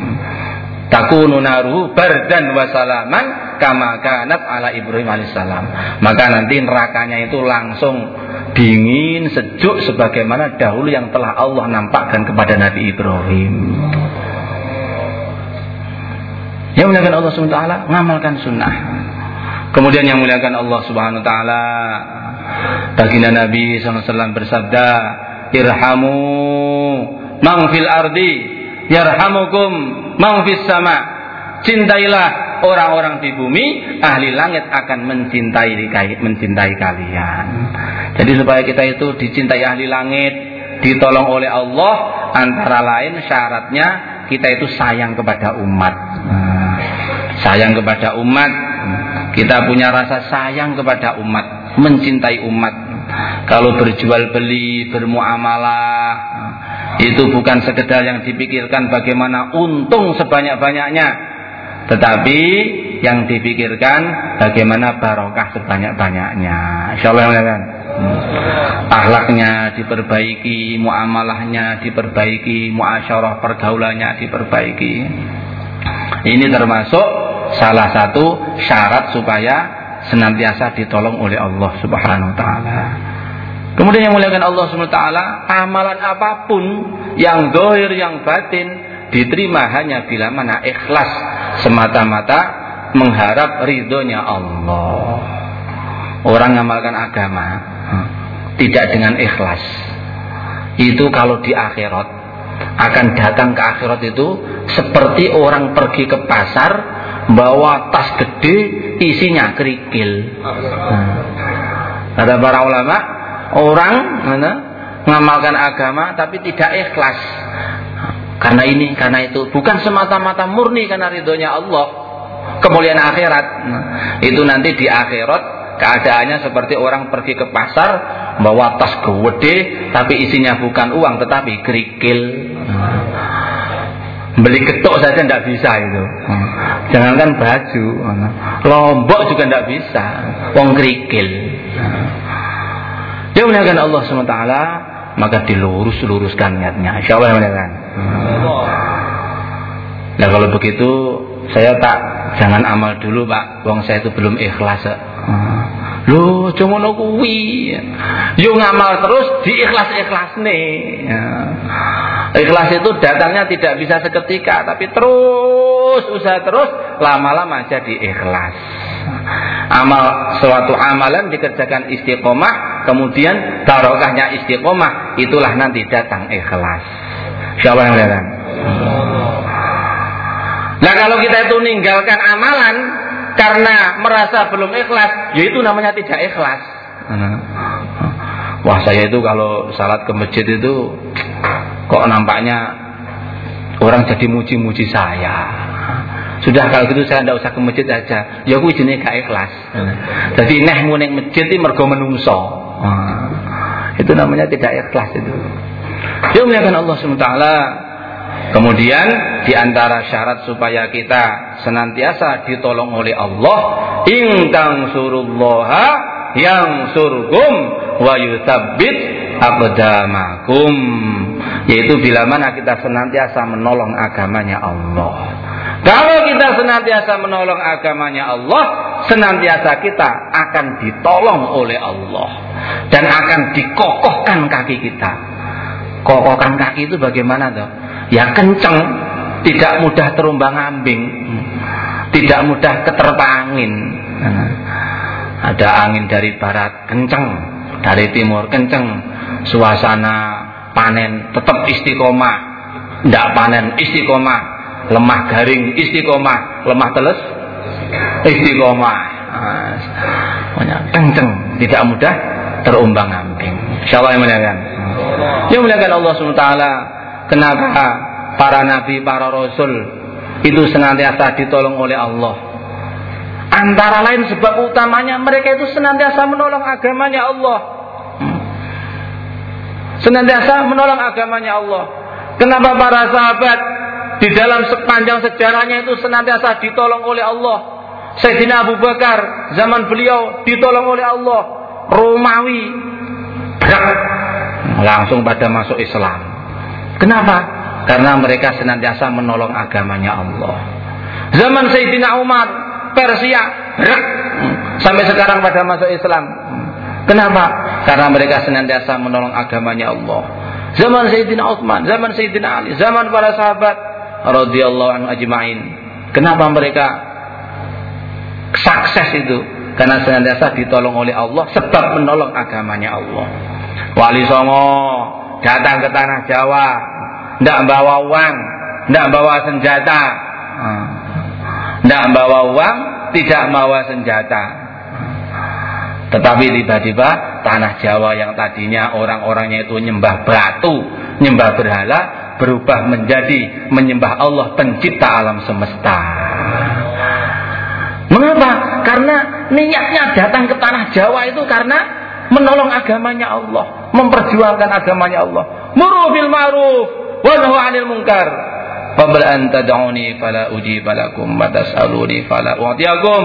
Takunu naruhu bardan wa salaman kama kanat ala Ibrahim alaihissalam. Maka nanti nerakanya itu langsung dingin sejuk sebagaimana dahulu yang telah Allah nampakkan kepada Nabi Ibrahim. Yang muliakan Allah ta'ala ngamalkan sunnah. Kemudian yang muliakan Allah subhanahu wa ta'ala baginda Nabi SAW bersabda irhamu man fil ardi yarhamukum man sama. Cintailah orang-orang di bumi ahli langit akan mencintai mencintai kalian. Jadi supaya kita itu dicintai ahli langit ditolong oleh Allah antara lain syaratnya kita itu sayang kepada umat. Sayang kepada umat kita punya rasa sayang kepada umat mencintai umat kalau berjual beli, bermuamalah, itu bukan sekedar yang dipikirkan bagaimana untung sebanyak-banyaknya, tetapi yang dipikirkan bagaimana barokah sebanyak-banyaknya. Insya Allah ya kan. Hmm. Akhlaknya diperbaiki, muamalahnya diperbaiki, muasyarah pergaulannya diperbaiki. Ini termasuk salah satu syarat supaya senantiasa ditolong oleh Allah Subhanahu wa taala. Kemudian yang muliakan Allah Subhanahu wa taala, amalan apa pun yang dohir yang batin diterima hanya bila mana ikhlas semata-mata mengharap ridhonya Allah. Orang ngamalkan agama tidak dengan ikhlas. Itu kalau di akhirat akan datang ke akhirat itu seperti orang pergi ke pasar bawa tas gede isinya kerikil. Nah, kata para ulama, orang mana, mengamalkan agama tapi tidak ikhlas. Karena ini karena itu. Bukan semata-mata murni karena ridhonya Allah. Kemuliaan akhirat. Nah, itu nanti di akhirat keadaannya seperti orang pergi ke pasar bawa tas gede tapi isinya bukan uang tetapi kerikil beli ketok saja tidak bisa itu. Jangankan baju lombok juga tidak bisa. Uang kerikil. Dia muliakan Allah SWT maka dilurus-luruskan niatnya. Insya Allah muliakan nah kalau begitu saya tak jangan amal dulu pak uang saya itu belum ikhlas Loh, cuma kuwi. Yo ngamal terus diikhlas-ikhlas nih. Ya. Ikhlas itu datangnya tidak bisa seketika, tapi terus usaha terus lama-lama jadi ikhlas. Amal suatu amalan dikerjakan istiqomah, kemudian barokahnya istiqomah, itulah nanti datang ikhlas. Siapa yang lihat? Nah kalau kita itu meninggalkan amalan, karena merasa belum ikhlas, yaitu namanya tidak ikhlas. Wah saya itu kalau salat ke masjid itu kok nampaknya orang jadi muji-muji saya. Sudah kalau gitu saya tidak usah ke masjid aja. Ya aku jenis gak ikhlas. Jadi neh muning masjid itu mergo menungso. Itu namanya tidak ikhlas itu. Ya Allah SWT Kemudian di antara syarat supaya kita senantiasa ditolong oleh Allah, in surullaha yang surgum wa yuthabbit aqdamakum. Yaitu bila mana kita senantiasa menolong agamanya Allah. Kalau kita senantiasa menolong agamanya Allah, senantiasa kita akan ditolong oleh Allah dan akan dikokohkan kaki kita. Kokohkan kaki itu bagaimana tuh? Ya kenceng, tidak mudah terumbang ambing, tidak mudah keterpa angin. Ada angin dari barat kenceng, dari timur kenceng, suasana panen tetap istiqomah, tidak panen istiqomah, lemah garing istiqomah, lemah teles istiqomah. Kenceng, tidak mudah terumbang ambing. Insyaallah yang muliakan. Yang muliakan Allah SWT Kenapa para nabi, para rasul itu senantiasa ditolong oleh Allah? Antara lain sebab utamanya mereka itu senantiasa menolong agamanya Allah. Senantiasa menolong agamanya Allah. Kenapa para sahabat di dalam sepanjang sejarahnya itu senantiasa ditolong oleh Allah? Sayyidina Abu Bakar zaman beliau ditolong oleh Allah. Romawi langsung pada masuk Islam. Kenapa? Karena mereka senantiasa menolong agamanya Allah. Zaman Sayyidina Umar, Persia, sampai sekarang pada masa Islam. Kenapa? Karena mereka senantiasa menolong agamanya Allah. Zaman Sayyidina Utsman, zaman Sayyidina Ali, zaman para sahabat radhiyallahu anhu ajmain. Kenapa mereka sukses itu? Karena senantiasa ditolong oleh Allah sebab menolong agamanya Allah. Wali Songo datang ke tanah Jawa, tidak bawa uang, tidak bawa senjata, tidak hmm. bawa uang, tidak bawa senjata. Tetapi tiba-tiba tanah Jawa yang tadinya orang-orangnya itu nyembah batu, nyembah berhala, berubah menjadi menyembah Allah pencipta alam semesta. Mengapa? Karena niatnya datang ke tanah Jawa itu karena menolong agamanya Allah, memperjuangkan agamanya Allah. Muru bil ma'ruf wa nahu 'anil munkar. Qabla an tad'uni fala ujiba lakum wa tas'aluni fala u'tiyakum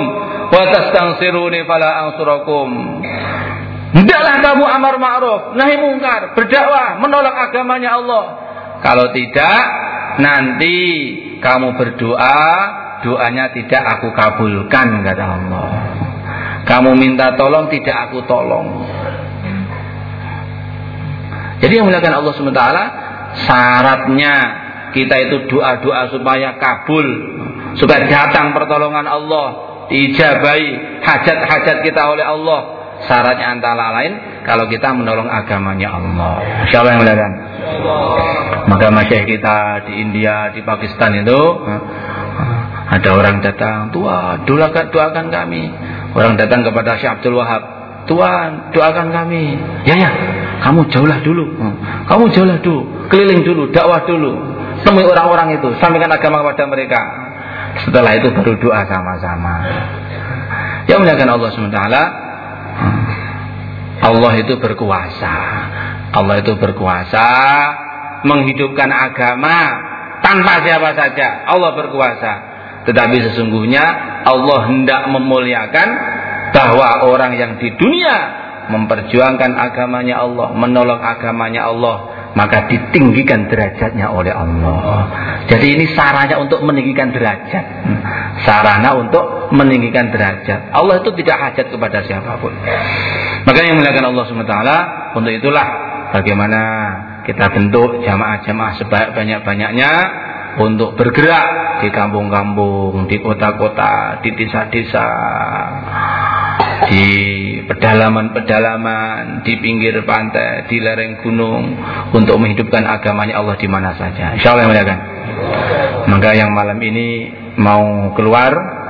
wa tastansiruni fala ansurakum. Hendaklah kamu amar ma'ruf, nahi mungkar, berdakwah, menolak agamanya Allah. Kalau tidak, nanti kamu berdoa, doanya tidak aku kabulkan kata Allah. Kamu minta tolong tidak aku tolong. Jadi yang mulakan Allah SWT syaratnya kita itu doa-doa supaya kabul, supaya datang pertolongan Allah, diijabai hajat-hajat kita oleh Allah. Syaratnya antara lain kalau kita menolong agamanya Allah. Insya Allah yang mulakan. Maka masyarakat kita di India, di Pakistan itu ada orang datang, tua, doakan, doakan kami. Orang datang kepada Syekh Abdul Wahab. Tuhan doakan kami. Ya ya, kamu jauhlah dulu. Hmm. Kamu jauhlah dulu, keliling dulu, dakwah dulu. Temui orang-orang itu, sampaikan agama kepada mereka. Setelah itu baru doa sama-sama. Ya muliakan Allah SWT. Hmm. Allah itu berkuasa. Allah itu berkuasa menghidupkan agama tanpa siapa saja. Allah berkuasa. Tetapi sesungguhnya Allah hendak memuliakan bahwa orang yang di dunia memperjuangkan agamanya Allah, menolong agamanya Allah, maka ditinggikan derajatnya oleh Allah. Jadi ini sarana untuk meninggikan derajat. Sarana untuk meninggikan derajat. Allah itu tidak hajat kepada siapa pun. Maka yang melakukan Allah SWT untuk itulah bagaimana kita bentuk jamaah-jamaah sebanyak-banyaknya untuk bergerak di kampung-kampung, di kota-kota, di desa-desa, di pedalaman-pedalaman, di pinggir pantai, di lereng gunung untuk menghidupkan agamanya Allah di mana saja. Insya Allah yang Maka yang malam ini mau keluar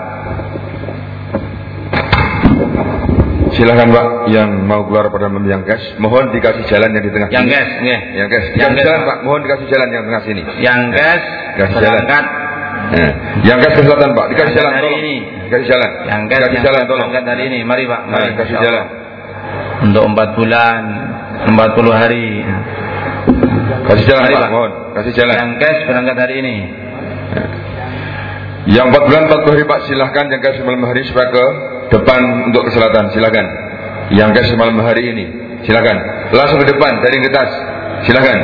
Silakan Pak yang mau keluar pada yang gas, mohon dikasih jalan yang di tengah yang sini. Yang gas, nggih. Yang gas. Yang jalan Pak, mohon dikasih jalan yang tengah sini. Yang gas, kasih jalan. Ya. Yang gas ke selatan Pak, dikasih jalan hari ini. Dikasih jalan. Yang gas dikasih yang jalan tolong. Yang hari ini, mari Pak, mari nah, kasih jalan. Untuk empat bulan, empat puluh hari. Kasih jalan mari, Pak, mohon, kasih jalan. Yang gas berangkat hari ini. Ya. Yang empat bulan empat puluh hari Pak silahkan yang gas malam hari supaya ke depan untuk ke selatan silakan. Yang gas malam hari ini silakan. Langsung ke depan dari kertas silakan.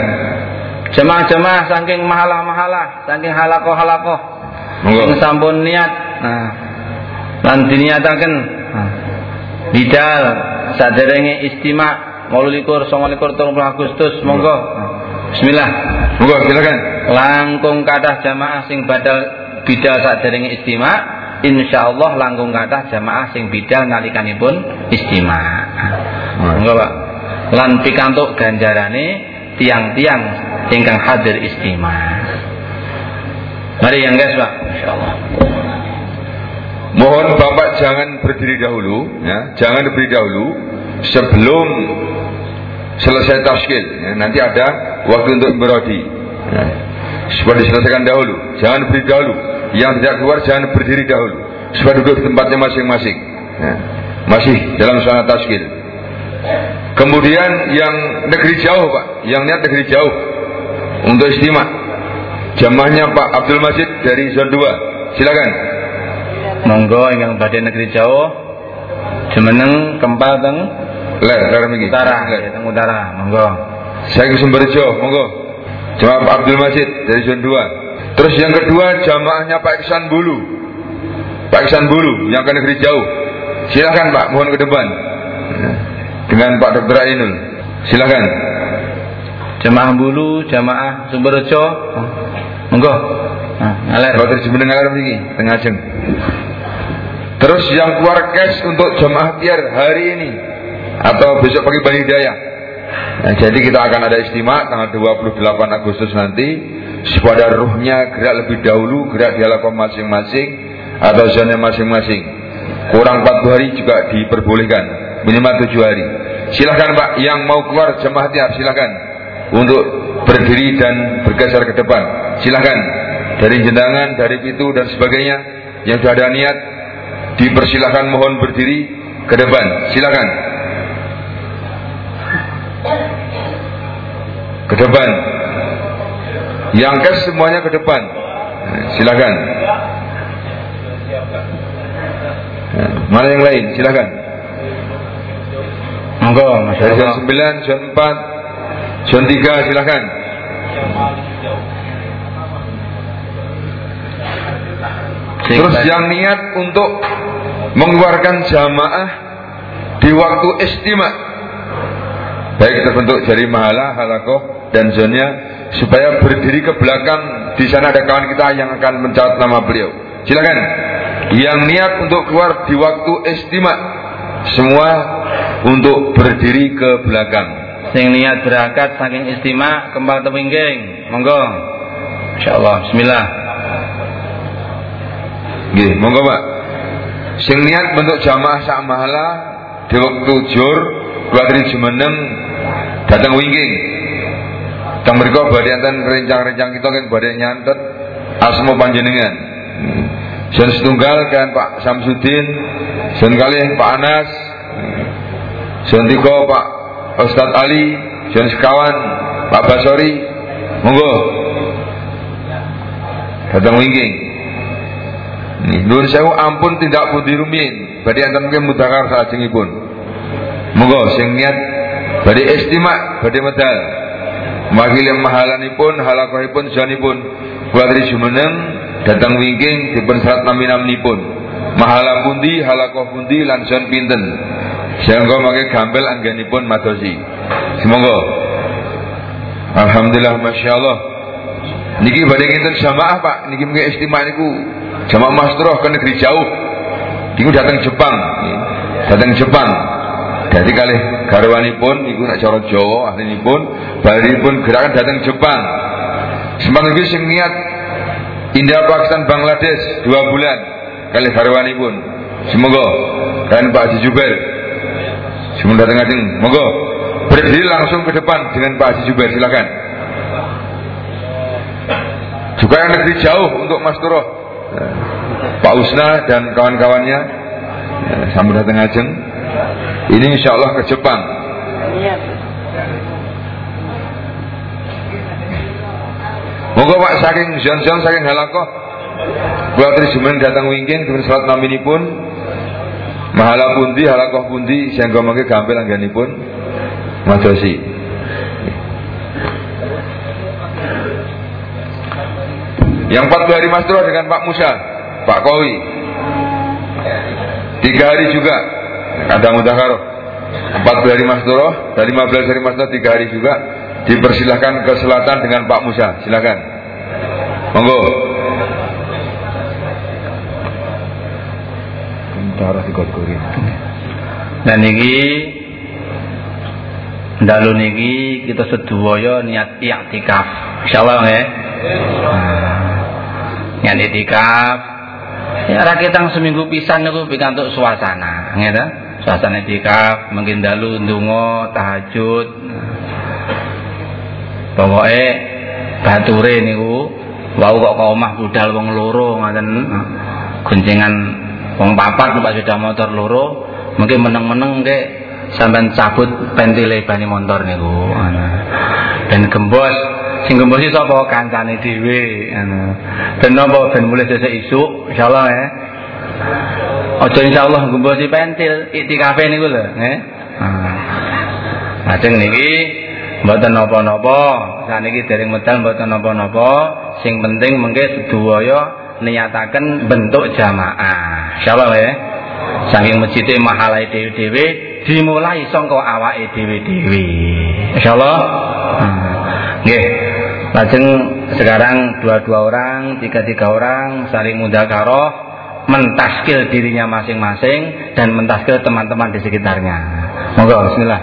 Jemaah-jemaah saking mahalah-mahalah saking halakoh-halakoh. Monggo. Sampun niat. Nah lan diniataken nah. bidal saderenge istimak likur 29 30 Agustus. Monggo. Bismillah. Monggo silakan. Langkung kathah jamaah sing badal bidal saderenge istimak Insya Allah langkung kata jamaah sing bidal nalikanipun istimewa. Monggo Pak. Lan pikantuk ganjarane tiang-tiang ingkang hadir istimewa. Mari yang guys Pak, Allah. Mohon Bapak jangan berdiri dahulu, ya, jangan berdiri dahulu sebelum selesai taskil. Ya, nanti ada waktu untuk berodi. Ya, supaya diselesaikan dahulu, jangan berdiri dahulu yang tidak keluar jangan berdiri dahulu. Supaya duduk di tempatnya masing-masing. Ya. masih dalam suasana taskil kemudian yang negeri jauh pak. Yang niat negeri jauh. Untuk istimewa. Jamaahnya Pak Abdul Majid dari zon 2 silakan. Monggo yang badan negeri jauh. Jemeneng kempal teng ler ler minggu utara. Ya, teng utara. Monggo. Saya ke Sumberjo. Monggo. Jamaah Pak Abdul Majid dari zon 2 Terus yang kedua jamaahnya Pak Iksan Bulu. Pak Iksan Bulu yang ke negeri jauh. Silakan Pak, mohon ke depan. Dengan Pak Dr. Ainul. Silakan. Jamaah Bulu, jamaah Sumberjo. Monggo. Nah, ngalir. Kalau ngalir begini, tengah jeng. Terus yang keluar cash untuk jamaah tiar hari ini atau besok pagi Bani Hidayah. Nah, jadi kita akan ada istimewa tanggal 28 Agustus nanti supaya ruhnya gerak lebih dahulu gerak di alam masing-masing atau zona masing-masing. Kurang 40 hari juga diperbolehkan minimal 7 hari. Silahkan Pak yang mau keluar jemaah tiap silahkan untuk berdiri dan bergeser ke depan silahkan dari jendangan dari pintu dan sebagainya yang sudah ada niat dipersilahkan mohon berdiri ke depan silahkan ke depan yang kes semuanya ke depan. Silakan. Mana yang lain? Silakan. Monggo, Allah. Zon 9, zon 4, zon 3, silakan. Terus yang niat untuk mengeluarkan jamaah di waktu istimewa baik terbentuk jari mahala, halakoh dan zonnya supaya berdiri ke belakang di sana ada kawan kita yang akan mencatat nama beliau. Silakan. Yang niat untuk keluar di waktu istimewa semua untuk berdiri ke belakang. Sing niat berangkat saking istimewa kembali tepingging. Monggo. Insyaallah. Bismillah. Nggih, monggo Pak. Sing niat bentuk jamaah sak mahala di waktu jur kuatri jumeneng datang wingking Tang mereka badai enten rencang-rencang kita kan badai nyantet asmo panjenengan. Sen setunggal kan Pak Samsudin, sen kali Pak Anas, sen tiga Pak Ustadz Ali, sen sekawan Pak Basori, monggo datang wingking. Nur sewu ampun tidak budi rumin, badai enten mungkin mudakar saat pun. Monggo sing niat badai estima, badai medal. Makili mahalanipun halakohipun janipun kuadri jumeneng datang wingking dipun serat nami-naminipun. Mahala pundi halakoh pundi lan jan pinten. Sehingga makai gampel angganipun madosi. Semoga. Alhamdulillah Masya Allah Niki badai ngenten jamaah pak. Niki mungkin istimewa niku. Jamaah mastroh ke negeri jauh. Niku datang Jepang. Datang Jepang jadi kali pun, iku nak cara Jawa pun, pun gerakan datang Jepang. Semakin iki sing niat India Pakistan Bangladesh dua bulan kali pun. Semoga dan Pak Haji Jubair Semoga datang ajeng. Moga berdiri langsung ke depan dengan Pak Haji Jubair silakan. Juga yang negeri jauh untuk Mas Turoh Pak Usna dan kawan-kawannya sambut datang ajeng. Ini insya Allah ke Jepang. Moga Pak saking John saking halakoh Buat Trijumen datang wingking dengan salat namini pun Mahala pundi, halakoh pundi Sehingga mungkin gampil anggani pun Madosi. Yang 40 hari Mas dengan Pak Musa Pak Kowi. Tiga hari juga ada mudaharo 40 hari Mas Doro dan 15 hari Mas Doro 3 hari juga. Dipersilahkan ke selatan dengan Pak Musa. Silakan. Monggo. Dan ini dalu niki kita sedaya niat i'tikaf. Insyaallah ya? Niat i'tikaf. Ya rakyat seminggu pisan niku pikantuk suasana ngene suasana dikaf mungkin dalu ndonga tahajud. Pokoke bature niku wau kok ke omah budal wong loro ngoten. Guncingan wong papat Pak sudah motor loro mungkin meneng-meneng ke sampean cabut pentile bani motor niku dan gembos sing gembos iki sapa kancane dhewe ngono. Ben napa ben mulai sesuk isuk insyaallah ya Ojo insyaallah si pentil iktikafe niku lho, nggih. Lajeng niki mboten napa-napa, saniki dereng medal mboten napa-napa, sing penting mengke sedaya niataken bentuk jamaah. Insyaallah ya. Saking masjid mahalai dhewe-dhewe dimulai sangka awake dhewe-dhewe. Insyaallah. Nggih. Lajeng sekarang dua-dua orang, tiga-tiga orang saling mudakaroh mentaskil dirinya masing-masing dan mentaskil teman-teman di sekitarnya. Moga bismillah.